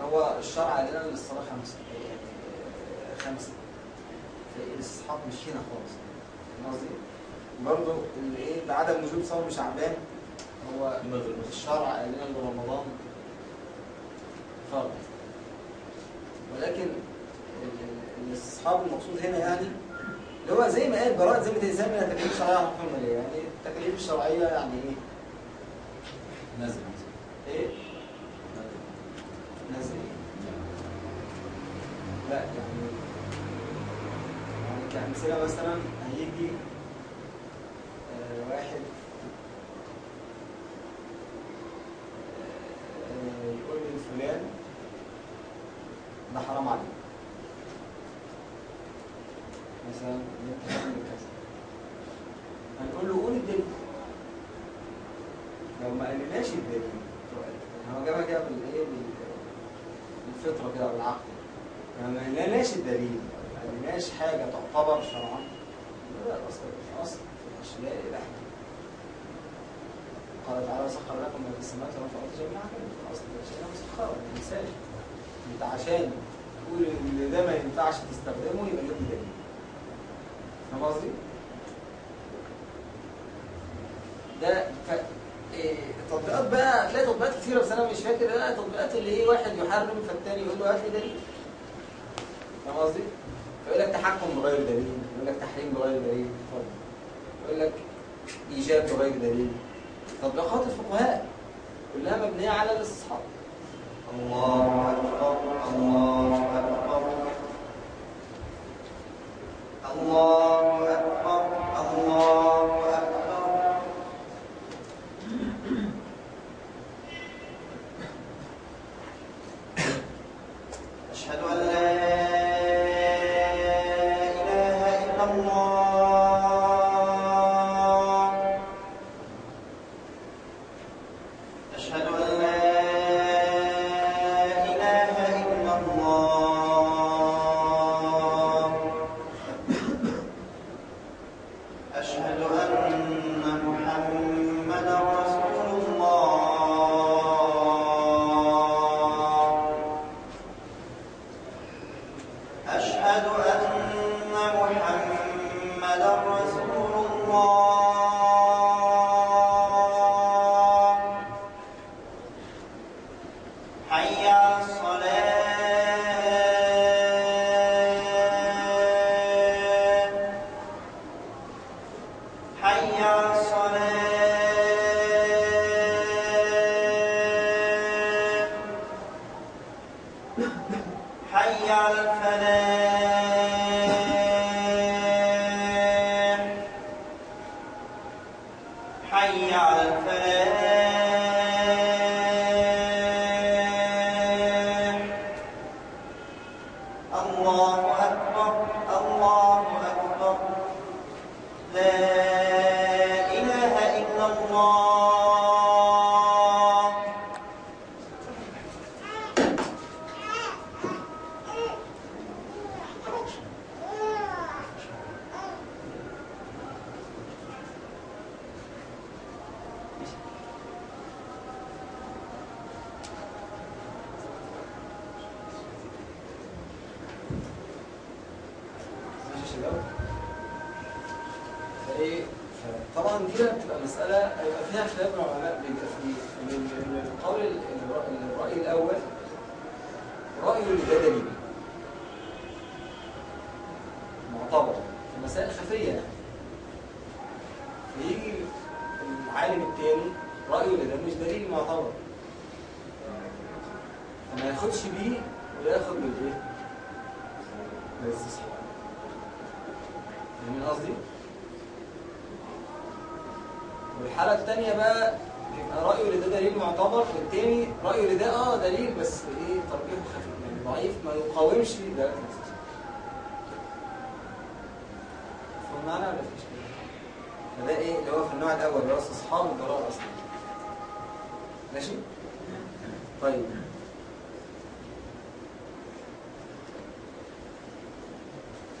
آه، هو الشرع قال لنا ان الصلاه خمسه يعني آه، خمسه فالاستصحاب مش هنا خالص فاهم قصدي؟ برضه اللي إيه بعدم وجود صوم شعبان هو الشرع قال لنا ان رمضان فرض ولكن ال- ال- الاستصحاب المقصود هنا يعني اللي هو زي ما قال براءة ذمة الإنسان من التكاليف الشرعية يعني التكاليف الشرعية يعني إيه؟ نازل إيه؟ نازل إيه؟ لا يعني يعني كأمثلة مثلا هيجي آه، واحد آه، يقول لفلان ده حرام عليك مثلا ما قالناش الدليل هو جابها كده بالايه بال- بالفطره كده بالعقل ما قالناش الدليل ما قالناش حاجة تعتبر شرعا لا الاصل الاصل في الاشياء الاحكام قال تعالى سخر لكم ما في السماوات وما في الأرض جميعا الاصل في الاشياء مسخره الانسان انت عشان تقول إن ده ما ينفعش تستخدمه يبقى له دليل فاهم قصدي؟ ده ف... إيه، التطبيقات بقى هتلاقي تطبيقات كتيرة بس أنا مش فاكر بقى التطبيقات اللي إيه واحد يحرم فالتاني يقول له هات لي دليل العالم الثاني رأيه ان ده مش دليل معتبر فما ياخدش بيه ولا ياخد بالايه؟ بالاستصحاب فاهمين قصدي؟ والحالة الثانية بقى يبقى رأيه اللي ده دليل معتبر والتاني رأيه اللي ده آه دليل بس إيه ترجيحه خفيف يعني ضعيف ما يقاومش ده فهم معنا ولا فده إيه؟ اللي هو في النوع الأول اللي هو استصحاب الضرر الأصلي ماشي؟ طيب.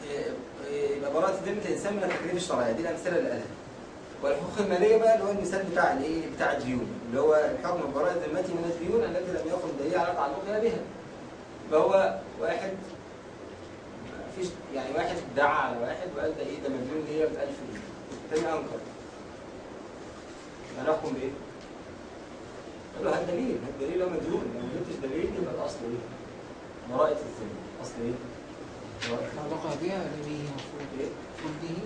إيه- إيه، يبقى براءة ذمة الإنسان من التكليف الشرعية دي الأمثلة اللي قالها والحقوق المالية بقى اللي هو المثال بتاع الايه بتاع الديون. اللي هو الحكم ببراءة ذمتي من الديون التي لم يقم دليل على تعلقها بها. يبقى هو واحد مفيش يعني واحد دعا على واحد وقال ده إيه؟ ده مديون ليا ب 1000 جنيه. الثاني انكر يبقى نحكم بإيه؟ قال له هات دليل هات دليل هو مديون لو ما جبتش دليل يبقى الاصل إيه؟ براءة الذمة أصل إيه؟ براءة تعلقها بها المفروض إيه؟ المفروض به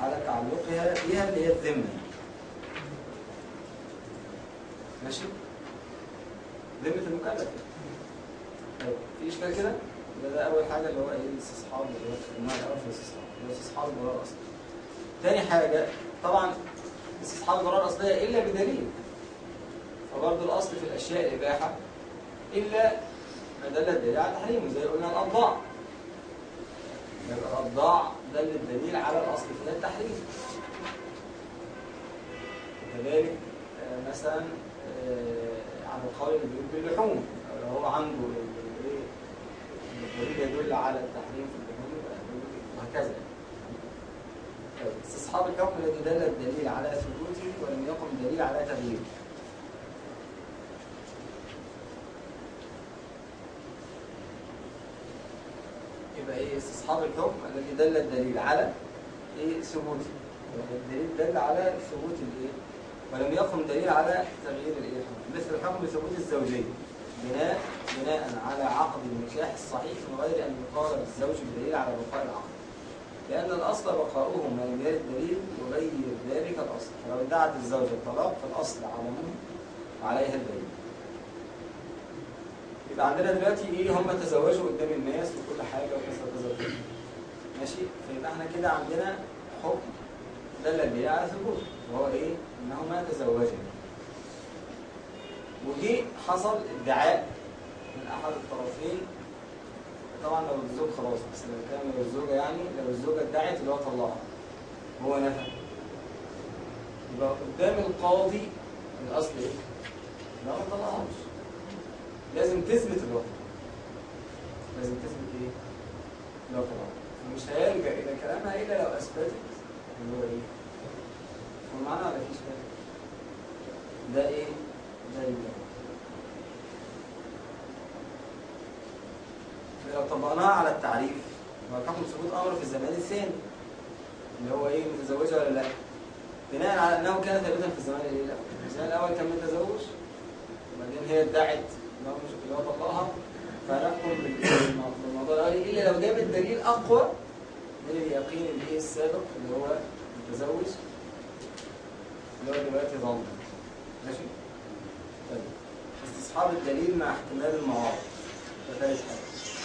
على تعلقها بها اللي هي الذمة ماشي ذمة المكلف طيب في إشكال كده؟ ده, ده أول حاجة اللي هو إيه الاستصحاب اللي هو النوع الأول في الاستصحاب اللي هو الأصلي تاني حاجة طبعا استصحاب الضرر الأصلية إلا بدليل. فبرضه الأصل في الأشياء الإباحة إلا ما دل الدليل على تحريمه زي قلنا الأضاع يبقى الرضاع دل الدليل على الأصل فيها التحريم. وكذلك آه، مثلا آه، على القول اللي بيقول باللحوم لو هو عنده ال- ال- الدليل يدل على التحريم في اللحوم وهكذا. استصحاب الحكم الذي دل الدليل على ثبوته ولم يقم دليل على تغييره. يبقى إيه؟ استصحاب الحكم الذي دل الدليل على إيه؟ ثبوته. الدليل دل على ثبوت الإيه؟ ولم يقم دليل على تغيير الإيه؟ مثل الحكم بثبوت الزوجيه بناء بناء على عقد النكاح الصحيح من غير أن يقال الزوج بدليل على بقاء العقد. لأن الأصل بقاؤه ما لم يرد دليل يغير ذلك الأصل. فلو ادعت الزوجة الطلاق فالأصل عدمه وعليها الدليل يبقى عندنا دلوقتي إيه؟ هم تزوجوا قدام الناس وكل حاجة والناس تزوجوا ماشي؟ فيبقى إحنا كده عندنا حكم دل الدليل على ثبوت وهو إيه؟ إنهما تزوجا وجي حصل ادعاء من أحد الطرفين طبعا لو الزوج خلاص بس لو كان لو الزوجة يعني لو الزوجة ادعت اللي هو طلقها هو نفى يبقى قدام القاضي الأصل إيه؟ لا ما طلقهاش لازم تثبت الوطن لازم تثبت إيه؟ الوطن فمش هيلجأ إلى كلامها إلا لو أثبتت إن هو إيه؟ هو معانا ولا فيش حاجة؟ ده إيه؟ ده يبقى لو طبقناها على التعريف هو الحكم ثبوت أمر في الزمان الثاني اللي هو إيه متزوجة ولا لا؟ بناء على أنه كان ثابتا في الزمان الأول الزمان الأول كان متزوج وبعدين هي ادعت إن هو مش اللي هو طلقها فنحكم بال- بالموضوع الاولي إلا لو جابت دليل أقوى من اليقين اللي هي السابق اللي هو المتزوج اللي هو دلوقتي ضامن ماشي؟ طيب. استصحاب الدليل مع احتمال المعارض ده ثالث حاجة.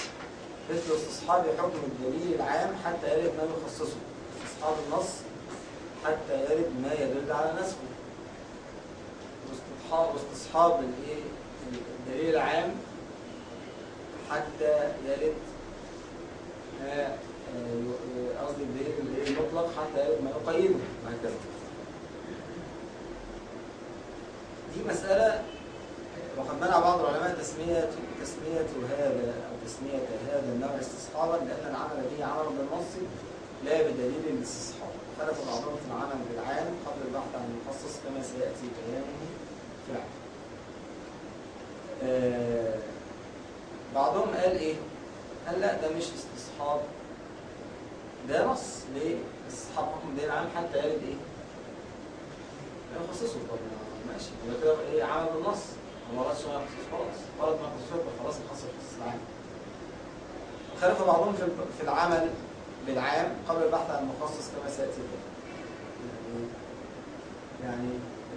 مثل استصحاب حكم الدليل العام حتى يرد ما يخصصه. استصحاب النص حتى يرد ما يدل على نسخه واستصحاب الإيه؟ الدليل العام حتى يرد ما آه، قصدي الدليل المطلق حتى يرد ما يقيده. وهكذا دي مسألة وقد منع بعض العلماء تسمية تسمية هذا أو تسمية هذا النوع استصحابا لأن العمل به عمل بالنص لا بدليل الاستصحاب خلف بعضهم في العمل بالعام قبل البحث عن المخصص كما سيأتي بيانه في العام. آه بعضهم قال إيه؟ قال لا ده مش استصحاب ده نص ليه؟ استصحاب حكم الدليل العام حتى يرد إيه؟ يخصصه طب ما- ماشي يبقى كده إيه عمل بالنص يخصص خلاص فرض ما يبقى خلاص الخاص يخصص العام خالف بعضهم في في العمل بالعام قبل البحث عن المخصص كما سيأتي. يعني يعني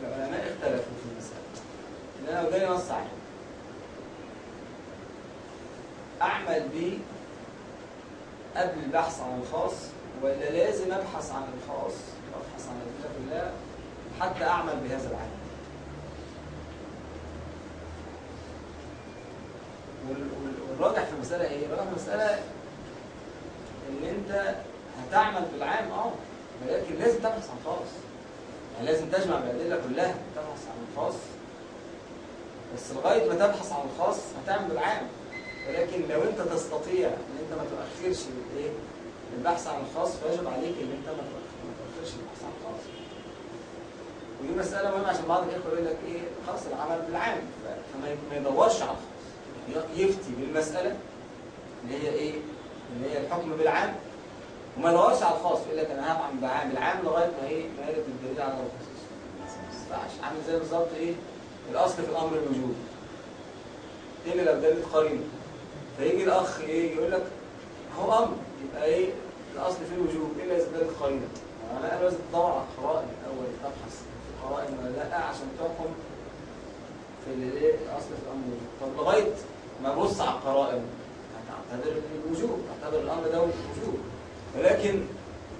العلماء اختلفوا في المسألة. أنا لو جاي نص عام أعمل به قبل البحث عن الخاص ولا لازم أبحث عن الخاص وابحث عن الادله كلها حتى أعمل بهذا العمل. والراجح في المسألة إيه؟ الراجح في المسألة إن أنت هتعمل بالعام أه ولكن لازم تبحث عن خاص. يعني لازم تجمع الأدلة كلها تبحث عن الخاص بس لغاية ما تبحث عن الخاص هتعمل بالعام. ولكن لو أنت تستطيع إن أنت ما تؤخرش الايه البحث عن الخاص فيجب عليك إن أنت ما تؤخر- ما تؤخرش البحث عن الخاص ودي مسألة مهمة عشان بعض الإخوة يقول لك إيه؟ خلاص العمل بالعام. فما يدورش على الخاص. يفتي بالمسألة اللي هي إيه؟ اللي هي الحكم بالعام وما يدورش على الخاص يقول لك أنا هفعل بعام العام لغاية ما إيه؟ ما يرد الدليل على الخصوص ينفعش عامل زي بالظبط إيه؟ الأصل في الأمر الوجوب إلا لو دلت قرينة فيجي الأخ إيه يقول لك هو أمر يبقى إيه؟ الأصل فيه الوجوب إلا إذا دلت قرينة أنا لازم تدور على القرائن الأول تبحث في القرائن ولا لأ عشان تحكم في الايه الأصل في الوجوب طب لغاية ما ابص على القرائن. هتعتبر الوجوب اعتبر الأمر ده وجوب. ولكن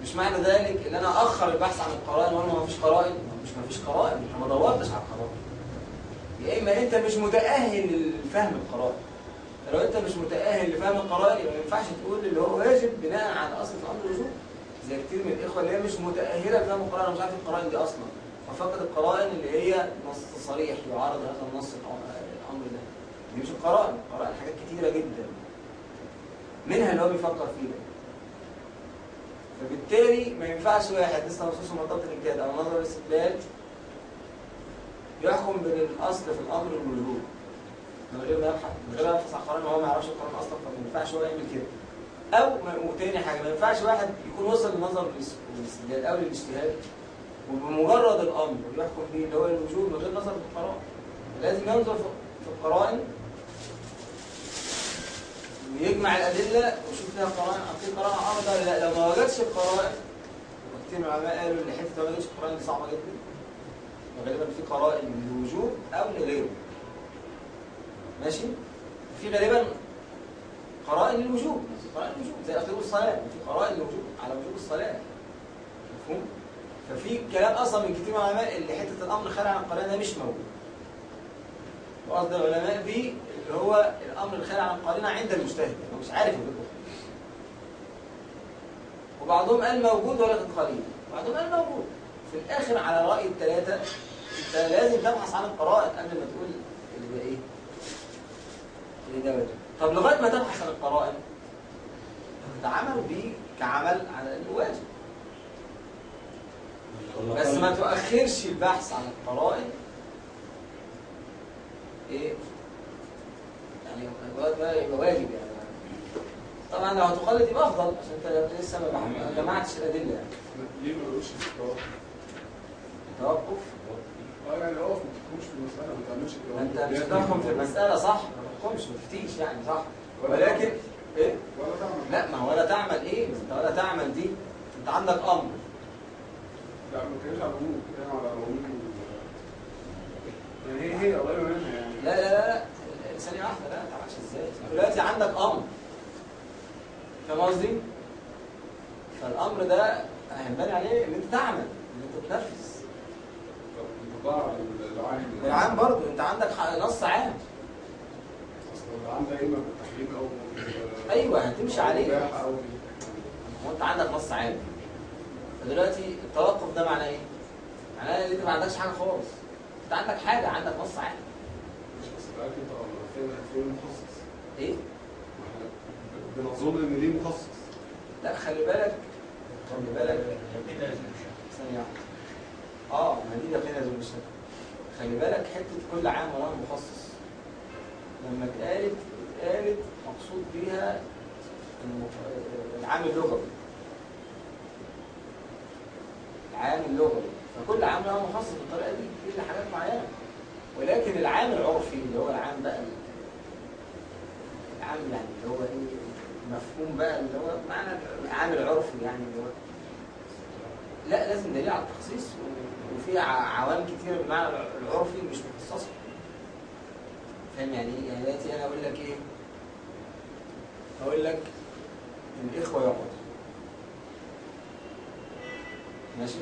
مش معنى ذلك إن أنا اخر البحث عن القرائن وأنا ما فيش قرائن. مش ما فيش قرائن. انت ما دورتش على القرائن. يا إما أنت مش متأهل لفهم القرائن. لو أنت مش متأهل لفهم القرائن يبقى ما ينفعش تقول اللي هو واجب بناء على أصل الأمر الوجوب زي كتير من الإخوة اللي هي مش متأهلة لفهم القرائن مش عارف القرائن دي أصلا. ففقد القرائن اللي هي نص صريح يعارض هذا النص دي مش القرائن حاجات كتيرة جدا. منها اللي هو بيفكر فيه ده فبالتالي ما ينفعش واحد لسه نصوص مرتبط الاجتهاد أو نظر الاستدلال يحكم بين الأصل في الأمر والوجوب. من غير ما يبحث من غير ما يبحث عن القرآن وهو ما يعرفش القرآن أصلا فما ينفعش هو يعمل كده. ما- وتاني حاجة ما ينفعش واحد يكون وصل لنظر الاس- الاستدلال أو للاجتهاد وبمجرد الأمر يحكم به اللي هو الوجوب من غير نظر في القرائن. لازم ينظر في القرائن ويجمع الأدلة ويشوف فيها قرائن في قرائن عارضه ولا لا لو ما وجدش القرائن وكتير من العلماء قالوا ان حتة ما وجدش القرائن دي صعبه جدا وغالبا في قرائن للوجوب أو لغيره ماشي؟ في غالبا قرائن للوجوب قرائن للوجوب زي اقيموا الصلاة في قرائن للوجوب على وجوب الصلاة. مفهوم؟ ففي كلام أصلا من كتير من العلماء اللي حتة الأمر خارج عن القرآن ده مش موجود. وقصد العلماء بيه اللي هو الأمر الخارج عن القرينه عند المجتهد هو مش عارف يجيبه وبعضهم قال موجود ولكن قليل وبعضهم قال موجود. في الآخر على رأي الثلاثه انت لازم تبحث عن القرائن قبل ما تقول اللي ده إيه. اللي ده طب لغاية ما تبحث عن القرائن تعامل بيه كعمل على انه واجب. بس ما تؤخرش البحث عن القرائن. إيه؟ يعني بقى يبقى واجب يعني. طبعا لو هتقلد يبقى أفضل عشان أنت لسه ما جمعتش الأدلة يعني. ليه ما نقولش في القرآن؟ توقف آه يعني اقف ما تحكمش في المسألة ما تعملش أنت مش هتحكم في المسألة صح؟ ما تحكمش ما تفتيش يعني صح؟ ولكن إيه؟ ولا تعمل. لا ما هو ولا تعمل إيه؟ أنت ولا تعمل دي. أنت عندك أمر. لا ما كانش على العموم كان على العموم. يعني هي هي قريبة منها يعني. لا لا لا. ثانية واحدة لا ما تعملش إزاي؟ دلوقتي عندك أمر. فاهم قصدي؟ فالأمر ده هينبني عليه إن أنت تعمل إن أنت تنفذ. طب العام برضو أنت عندك نص عام. اما بالتحريم أو أيوه هتمشي عليه. هو أنت عندك نص عام. فدلوقتي التوقف ده معناه إيه؟ معناه إن أنت ما عندكش حاجة خالص. أنت عندك حاجة عندك نص عام. فين مخصص. إيه؟ بنظن ان ليه مخصص. لا خلي بالك. خلي بالك. ثانية. آه ما دي داخلين لازم مش خلي بالك حتة كل عام وله مخصص. لما اتقالت اتقالت مقصود بيها العام اللغوي. العام اللغوي. فكل عام له مخصص بالطريقة دي في حاجات معينة. ولكن العام العرفي اللي هو العام بقى العام يعني اللي هو إيه مفهوم بقى اللي هو معنى العام العرفي يعني اللي هو لا لازم دليل على التخصيص وفي عوام كتير بالمعنى العرفي مش مخصصة فاهم يعني إيه؟ يعني دلوقتي أنا أقول لك إيه؟ أقول لك الإخوة يقعدوا ماشي؟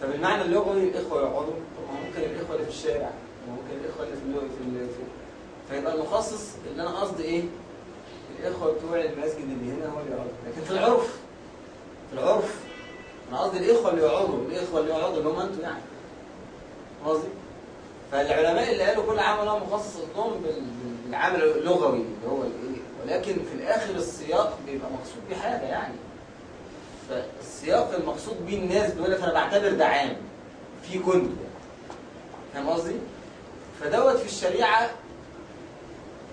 فبالمعنى اللغوي الإخوة يقعدوا طب ممكن الإخوة اللي في الشارع وممكن الإخوة اللي في في فيبقى المخصص اللي أنا قصدي إيه؟ الإخوة بتوع المسجد اللي هنا هو اللي يقعدوا. لكن في العرف في العرف أنا قصدي الإخوة اللي يقعدوا الإخوة اللي يقعدوا اللي هم أنتوا يعني. قصدي؟ فالعلماء اللي قالوا كل عام له مخصص قصدهم بال- بال- بالعامل اللغوي اللي هو الايه ولكن في الآخر السياق بيبقى مقصود بيه حاجة يعني. فالسياق المقصود بيه الناس بيقول لك أنا بعتبر ده عام في كنت يعني. فاهم قصدي؟ فدوت في الشريعة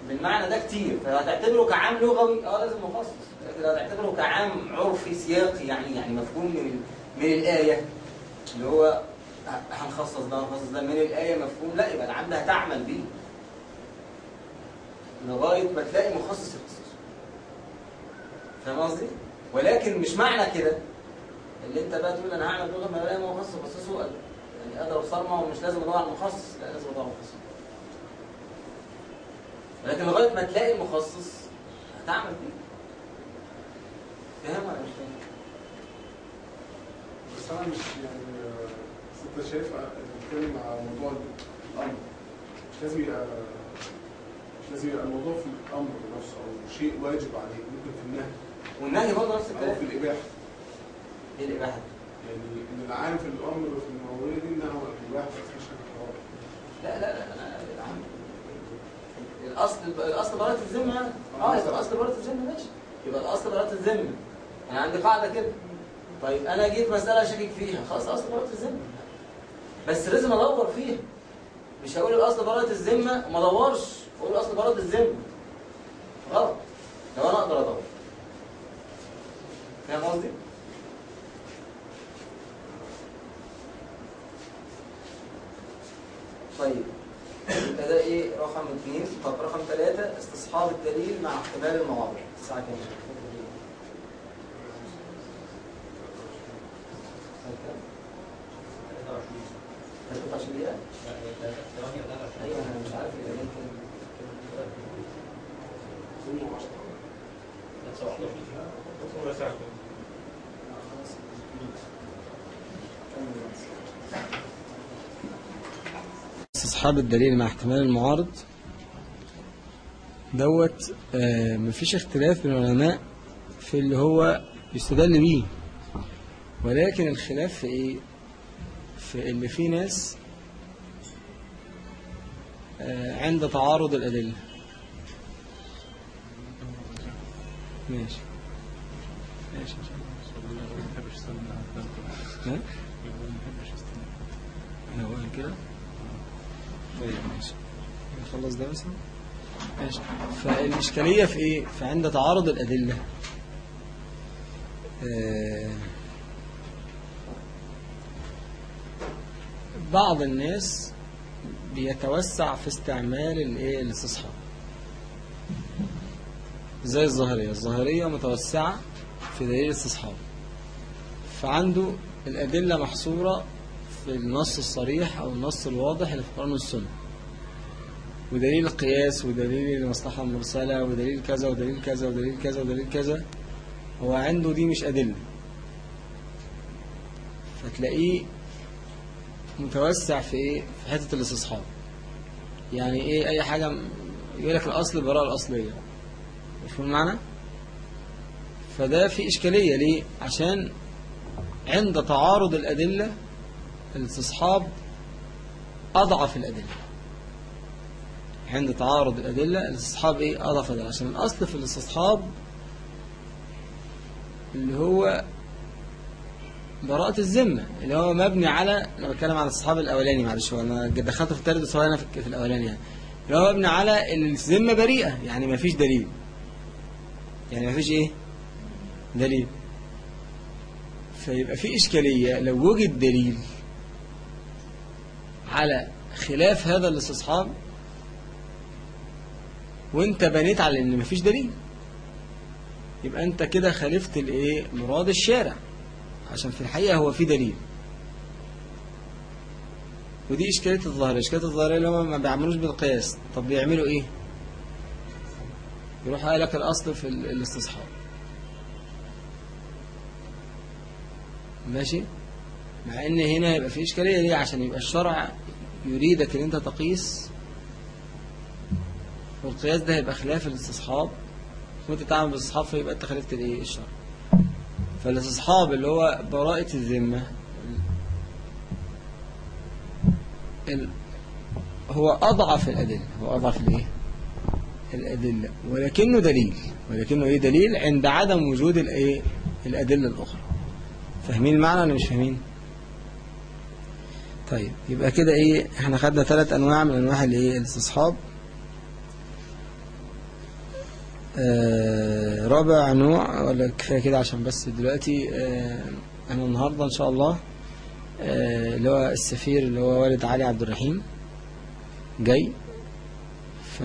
بالمعنى ده كتير. فهتعتبره كعام لغوي آه لازم مخصص لو هتعتبره كعام عرفي سياقي يعني يعني مفهوم من من الآية. اللي هو هنخصص ده هنخصص ده. من الآية مفهوم. لا يبقى العام ده هتعمل بيه. لغاية ما تلاقي مخصص يخصصه فاهم قصدي؟ ولكن مش معنى كده اللي انت بقى تقول أنا هعمل لغة ما الاقي مخصص يخصصه يعني اضرب صرمه ومش لازم أدور على المخصص لا لازم أدور على المخصص لكن لغاية ما تلاقي المخصص هتعمل إيه فاهم ولا مش فاهم؟ بس أنا مش يعني بس أنت شايف بتتكلم على موضوع الأمر. مش لازم يبقى مش لازم يبقى الموضوع في الأمر نفسه أو شيء واجب عليه ممكن في النهي. والنهي برضه نفس الكلام أو في الإباحة. إيه الإباحة؟ يعني إن العام في الأمر في المواضيع دي إنها هو الإباحة ما فيش لا لا لا. الأصل براءه الذمة يعني آه يبقى الأصل براءه الذمة ماشي. يبقى الأصل براءه الذمة. أنا عندي قاعدة كده. طيب أنا جيت مسألة شاكك فيها. خلاص أصل براءه الذمة. بس لازم أدور فيها. مش هقول الأصل براءه الذمة وما أدورش. أقول الأصل براءه الذمة. غلط. لو أنا أقدر أدور. فاهم قصدي؟ طيب. يبقى ده رقم اثنين طب رقم ثلاثة استصحاب الدليل مع احتمال المواضع الساعة كام؟ الساعة كام؟ 23 دقيقة؟ أيوه أنا مش عارف الأيام كام استصحاب الدليل مع احتمال المعارض دوت آه، مفيش اختلاف بين العلماء في اللي هو يستدل بيه. ولكن الخلاف في إيه؟ في اللي في ناس آه، عند تعارض الأدلة. ماشي. ماشي. ها؟ أنا بقول كده؟ طيب ماشي. نخلص ده مثلا؟ ماشي. فالإشكالية في إيه؟ فعند تعارض الأدلة. آه، بعض الناس بيتوسع في استعمال الإيه؟ الاستصحاب. زي الظاهرية. الظاهرية متوسعة في دليل الاستصحاب. فعنده الأدلة محصورة النص الصريح أو النص الواضح اللي في القرآن والسنة. ودليل القياس ودليل المصلحة المرسلة ودليل كذا ودليل كذا ودليل كذا ودليل كذا. هو عنده دي مش أدلة. فتلاقيه متوسع في إيه؟ في حتة الاستصحاب. يعني إيه؟ أي حاجة يقول لك الأصل البراءة الأصلية. مفهوم المعنى فده في إشكالية ليه؟ عشان عند تعارض الأدلة الاستصحاب أضعف الأدلة. عند تعارض الأدلة الاستصحاب إيه؟ أضعف الأدلة. عشان الأصل في الاستصحاب اللي هو براءة الذمة اللي هو مبني على أنا بتكلم على الصحابة الأولاني معلش هو أنا دخلت في التالت هو أنا في الأولاني يعني. اللي هو مبني على إن الذمة بريئة يعني ما فيش دليل. يعني ما فيش إيه؟ دليل. فيبقى في إشكالية لو وجد دليل على خلاف هذا الاستصحاب وانت بنيت على إن مفيش دليل. يبقى انت كده خالفت الإيه؟ مراد الشارع. عشان في الحقيقة هو في دليل. ودي إشكالية الظاهرة. إشكالية الظاهرة اللي هم ما بيعملوش بالقياس. طب بيعملوا إيه؟ يروح قال لك الأصل في ال- الاستصحاب. ماشي؟ مع إن هنا يبقى في إشكالية ليه؟ عشان يبقى الشرع يريدك إن أنت تقيس. والقياس ده هيبقى خلاف الاستصحاب. وانت تعمل بالاستصحاب فيبقى أنت خالفت الإيه؟ الشرع. فالاستصحاب اللي هو براءة الذمة ال- هو أضعف الأدلة. هو أضعف الإيه؟ الأدلة. ولكنه دليل. ولكنه إيه؟ دليل عند عدم وجود الإيه؟ الأدلة الأخرى. فاهمين المعنى ولا مش فاهمين؟ طيب يبقى كده إيه؟ إحنا خدنا ثلاث أنواع من أنواع الإيه الاستصحاب. آه، رابع نوع ولا كفاية كده عشان بس دلوقتي آه، أنا النهاردة إن شاء الله آه، اللي هو السفير اللي هو والد علي عبد الرحيم جاي. ف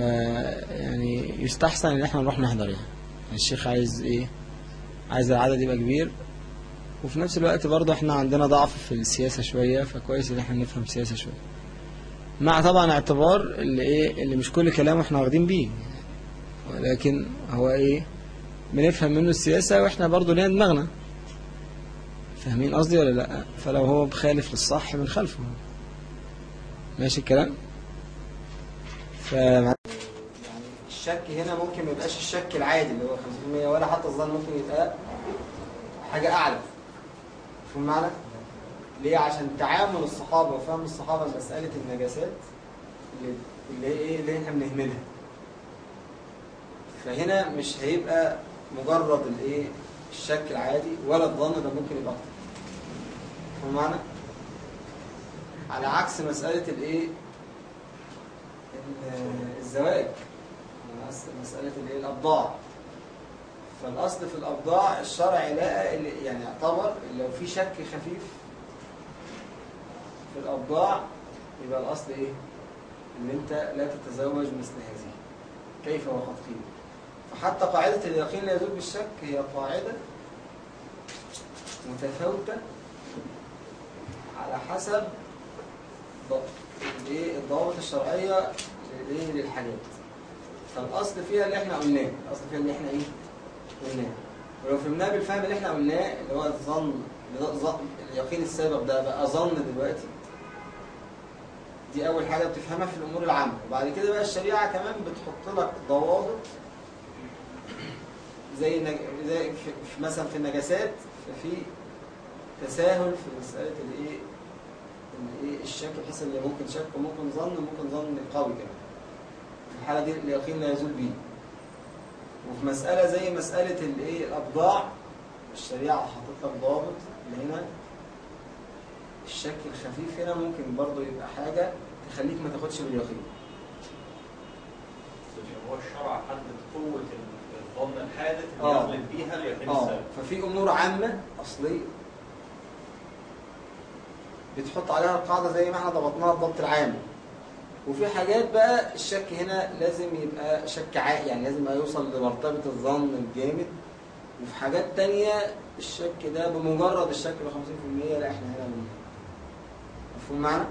يعني يستحسن إن إحنا نروح نحضر يعني. الشيخ عايز إيه؟ عايز العدد يبقى كبير. وفي نفس الوقت برضه إحنا عندنا ضعف في السياسة شوية فكويس ان إحنا نفهم سياسة شوية. مع طبعا اعتبار اللي إيه اللي مش كل كلامه إحنا واخدين بيه. ولكن هو إيه بنفهم منه السياسة وإحنا برضه لينا دماغنا. فاهمين قصدي ولا لأ؟ فلو هو مخالف للصح بنخالفه ماشي الكلام؟ ف الشك هنا ممكن ما يبقاش الشك العادي اللي هو 5% ولا حتى الظن ممكن يبقى حاجة أعلى. مفهوم معنى؟ ليه؟ عشان تعامل الصحابة وفهم الصحابة لمسألة النجاسات اللي هي إيه؟ اللي إحنا بنهملها. فهنا مش هيبقى مجرد الإيه؟ الشك العادي ولا الظن ده ممكن يبقى أكتر. فاهم معنى على عكس مسألة الإيه؟ ال- الزواج. مس- مسألة الإيه؟ الأبضاع فالأصل في الأبضاع الشرع لقى يعني اعتبر لو في شك خفيف في الأبضاع يبقى الأصل إيه؟ إن أنت لا تتزوج مثل هذه كيف وقد قيل فحتى قاعدة اليقين لا يزول بالشك هي قاعدة متفاوتة على حسب الإيه؟ الضوابط الشرعية؟ للحاجات فالأصل فيها اللي إحنا قلناه الأصل فيها اللي إحنا إيه؟ قلناه ولو فهمناه بالفهم اللي إحنا قلناه اللي هو الظن اليقين السابق ده بقى ظن دلوقتي. دي أول حاجة بتفهمها في الأمور العامة. وبعد كده بقى الشريعة كمان بتحط لك ضوابط. زي. زي مثلا في النجاسات ففي تساهل في مسألة الإيه الإيه الشك بحيث اللي ممكن شك وممكن ظن وممكن ظن قوي كمان. في الحالة دي اليقين لا يزول بيه. وفي مسألة زي مسألة الإيه؟ الأبضاع الشريعة حاطط لك ضابط اللي هنا. الشك الخفيف هنا ممكن برضه يبقى حاجة تخليك ما تاخدش باليقين هو الشرع حدد قوة الظن الحادث اللي آه. يغلب بيها اليقين السابق ففي أمور عامة أصلية بتحط عليها القاعدة زي ما إحنا ضبطناها الضبط العام. وفي حاجات بقى الشك هنا لازم يبقى شك عائي يعني لازم يوصل لمرتبه الظن الجامد. وفي حاجات تانية الشك ده بمجرد الشك ب 50% لا إحنا هنا مفهوم معنا؟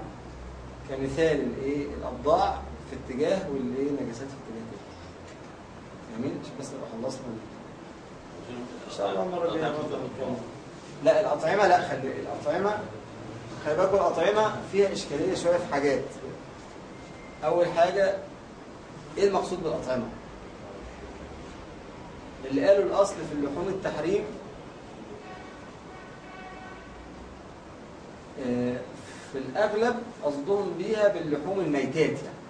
كمثال الايه؟ الابضاع في اتجاه والإيه؟ نجاسات في اتجاه تاني. جميل عشان بس نبقى خلصنا. ان شاء الله المره الجايه برضه نتكلم. لا الأطعمة لا خلي الأطعمة خلي بالكم الأطعمة فيها إشكالية شوية في حاجات. أول حاجة إيه المقصود بالأطعمة؟ اللي قالوا الأصل في اللحوم التحريم آه، في الأغلب قصدهم بيها باللحوم الميتات يعني.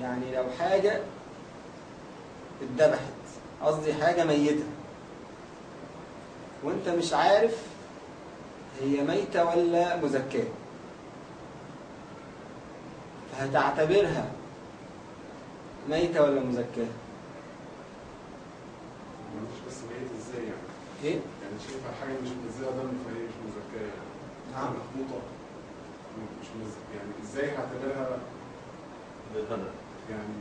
يعني لو حاجة اتذبحت قصدي حاجة ميتة وأنت مش عارف هي ميتة ولا مزكاة. فهتعتبرها ميتة ولا مزكاة؟ مش بس ميت إزاي يعني؟ إيه؟ يعني شايفها حاجة مش مزكيه دم فهي مش مزكيه يعني نعم. مخلوطه مش مز... يعني إزاي هعتبرها؟ بالبدن يعني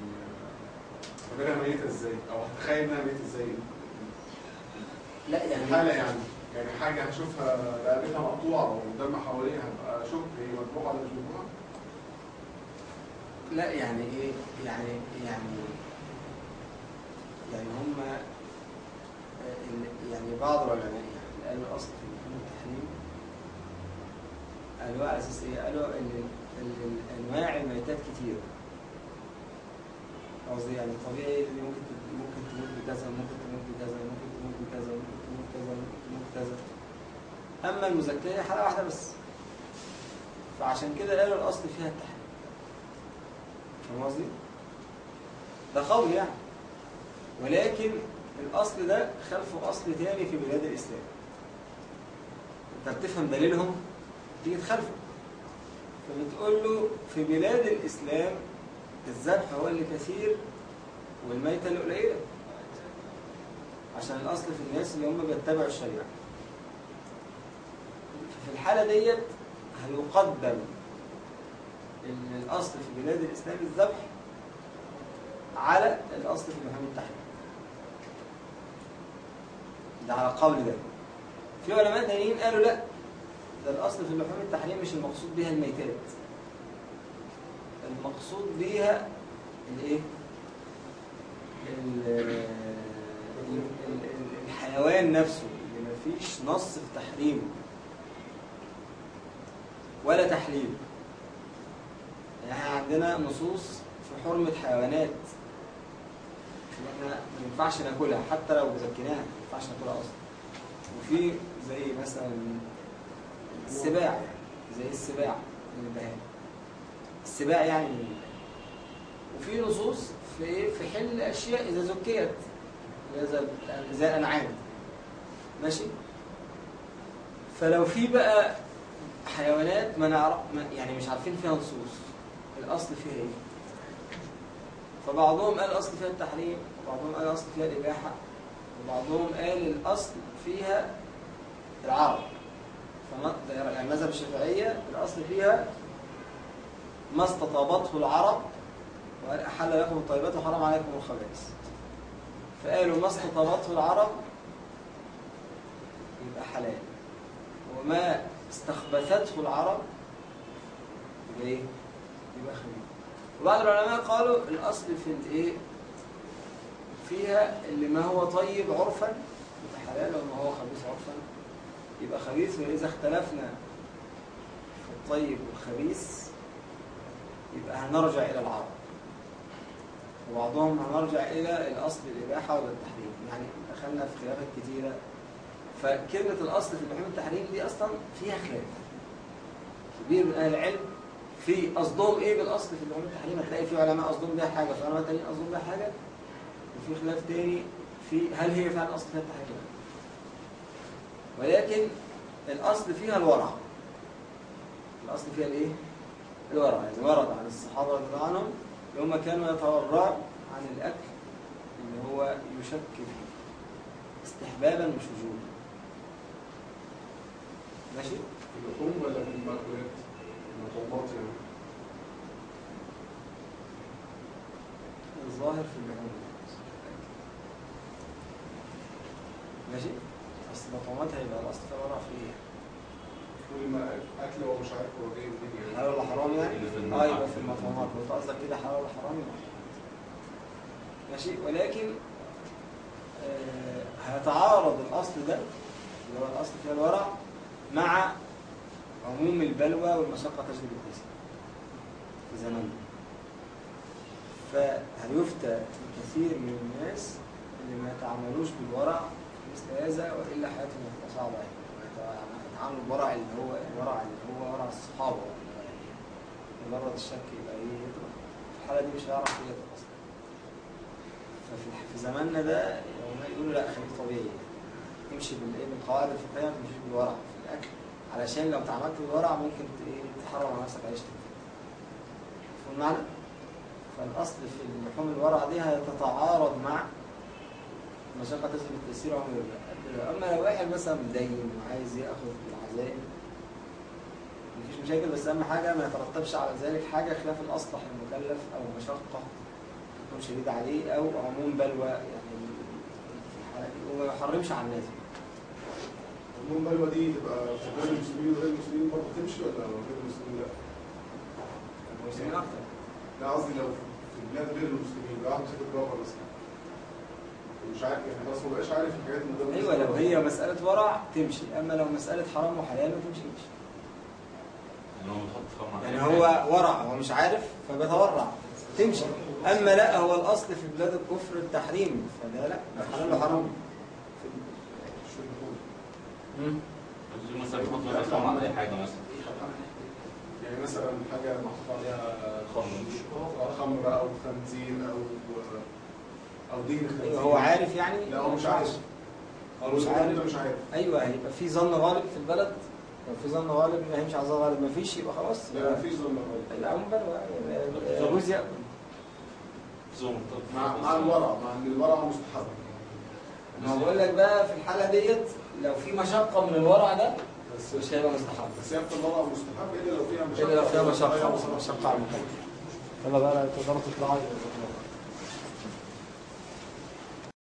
هعتبرها ميتة إزاي؟ أو هتخيل إنها ميتة إزاي؟ لا يعني حاله يعني يعني حاجة هشوفها رقبتها مقطوعة والدم حواليها هبقى اشك هي مذبوحه ولا مش مذبوحه لا يعني إيه؟ يعني يعني يعني هم يعني بعض العلماء يعني قالوا الأصل في اللحوم التحريم قالوا على أساس إيه؟ قالوا إن أنواع الميتات كتير. قصدي يعني طبيعي إن ممكن ممكن تموت بكذا ممكن تموت بكذا ممكن تموت بكذا ممكن تموت كذا ممكن تموت كذا أما المزكية حالة واحدة بس. فعشان كده قالوا الأصل فيها التحريم. فاهم قصدي؟ ده قول يعني. ولكن الأصل ده خلفه أصل تاني في بلاد الإسلام. أنت بتفهم دليلهم؟ تيجي تخالفه فبتقول له في بلاد الإسلام الذبح هو اللي كثير والميتة اللي قليلة عشان الأصل في الناس اللي هم بيتبعوا الشريعة. في الحالة ديت هيقدم إن الأصل في بلاد الإسلام الذبح على الأصل في اللحوم التحريم. ده على القول ده. في علماء تانيين قالوا لا ده الأصل في اللحوم التحريم مش المقصود بها الميتات. المقصود بيها الإيه؟ ال- ال- ال- الحيوان نفسه اللي مفيش نص في تحريمه. ولا تحليل. يعني إحنا عندنا نصوص في حرمة حيوانات إحنا ما ينفعش ناكلها حتى لو زكيناها ما ينفعش ناكلها أصلا. وفي زي مثلا السباع يعني زي السباع من السباع يعني وفي نصوص في إيه؟ في حل أشياء إذا زكيت زي الأنعام ماشي؟ فلو في بقى حيوانات ما نعرف يعني مش عارفين فيها نصوص. الأصل فيها إيه؟ فبعضهم قال الأصل فيها التحريم وبعضهم قال الأصل فيها الإباحة وبعضهم قال الأصل فيها العرب. فما يعني المذهب الشافعية الأصل فيها ما استطابته العرب وقال أحل لكم الطيبات وحرم عليكم الخبائث. فقالوا ما استطابته العرب؟ يبقى حلال. وما استخبثته العرب؟ يبقى إيه؟ يبقى خبيث وبعض العلماء قالوا الأصل في الإيه؟ فيها اللي ما هو طيب عرفا يبقى حلال وما هو خبيث عرفا. يبقى خبيث وإذا اختلفنا في الطيب والخبيث. يبقى هنرجع إلى العرب. وبعضهم هنرجع إلى الأصل الإباحة ولا التحريم يعني دخلنا في خلافات كتيرة. فكلمة الأصل في اللحوم التحريم دي أصلا فيها خلاف. كبير من أهل العلم في قصدهم إيه بالأصل في اللحوم التحريم هتلاقي في علماء قصدهم بيها حاجة في علماء تانيين قصدهم بيها حاجة وفي خلاف تاني في هل هي فعلا أصل فيها التحريم ولكن الأصل فيها الورع الأصل فيها الإيه؟ الورع يعني ورد عن الصحابة رضي الله عنهم اللي هم كانوا يتورعوا عن الأكل اللي هو يشك فيه استحبابا مش وجوبا ماشي؟ اللحوم ولا المأكولات؟ يعني الظاهر في اللحوم ماشي؟ بس المطعومات هيبقى الأصل فيها ورع في إيه؟ كل ما أكل هو مش عارف هو جاي منين يعني حلال ولا حرام يعني؟ في آه. يبقى في المطعومات لو قصدك كده حلال ولا حرام ماشي ولكن آه هيتعارض الأصل ده اللي هو الأصل فيها الورع مع عموم البلوى والمشقة تجلب التيسير في زماننا. فهل يفتى لكثير من الناس اللي ما يتعاملوش بالورع مثل هذا وإلا حياتهم هتبقى يعني يتعاملوا بالورع اللي هو الورع اللي هو ورع الصحابة. يعني مجرد الشك يبقى إيه؟ يضرب في الحالة دي مش هيعرف يقدر أصلا. ففي في زماننا ده يقولوا لا خليك طبيعي. امشي بالايه بالقواعد الفقهية ما تمشيش بالورع. في الأكل علشان لو تعاملت بالورع ممكن إيه تحرم على نفسك عيشتك مفهوم؟ فالأصل في اللحوم الورع دي هتتعارض مع مشقة تجلب التيسير وعمر البلاء أما لو واحد مثلا مدين وعايز يأخذ بالعزائم مفيش مشاكل بس أهم حاجة ما يترتبش على ذلك حاجة خلاف الأصلح المكلف أو مشقة تكون شديدة عليه أو عموم بلوى يعني في وما يحرمش على الناس. المهم البلوى دي تبقى في غير المسلمين وغير المسلمين برضه تمشي ولا غير المسلمين لا؟ المسلمين أكتر. لا قصدي لو في بلاد غير المسلمين لو واحد مسافر بره مثلا مش عارف يعني خلاص ما بقاش عارف الحاجات اللي أيوه لو هي مسألة ورع تمشي أما لو مسألة حرام وحلال ما تمشيش. يعني هو يعني هو ورع هو مش عارف فبيتورع تمشي. أما لا هو الأصل في بلاد الكفر التحريم فده لا حلال وحرام. مم. مثلا بيحط مثلا خمر على أي حاجة مثلا. يعني مثلا حاجة محطوط عليها خمر. خمر أو خنزير أو أو دين خنزير. هو عارف يعني؟ لا هو مش عارف. هو مش عارف؟ انت مش عارف. أيوه هيبقى في ظن غالب في البلد. لو في ظن غالب يبقى هيمشي على ظن غالب. ما فيش يبقى خلاص. لا مفيش ظلم غالب. لا بلوى. يجوز يأكل. زوم. مع مع الورع مع إن الورع مستحب. ما هو بقول لك بقى في الحالة ديت لو في مشقة من الورع ده بس مش هيبقى مستحب. بس هي الورع مستحب إلا لو فيها مشقة. إلا لو فيها مشقة مشقة على المكلف يلا بقى تقدروا تطلعوا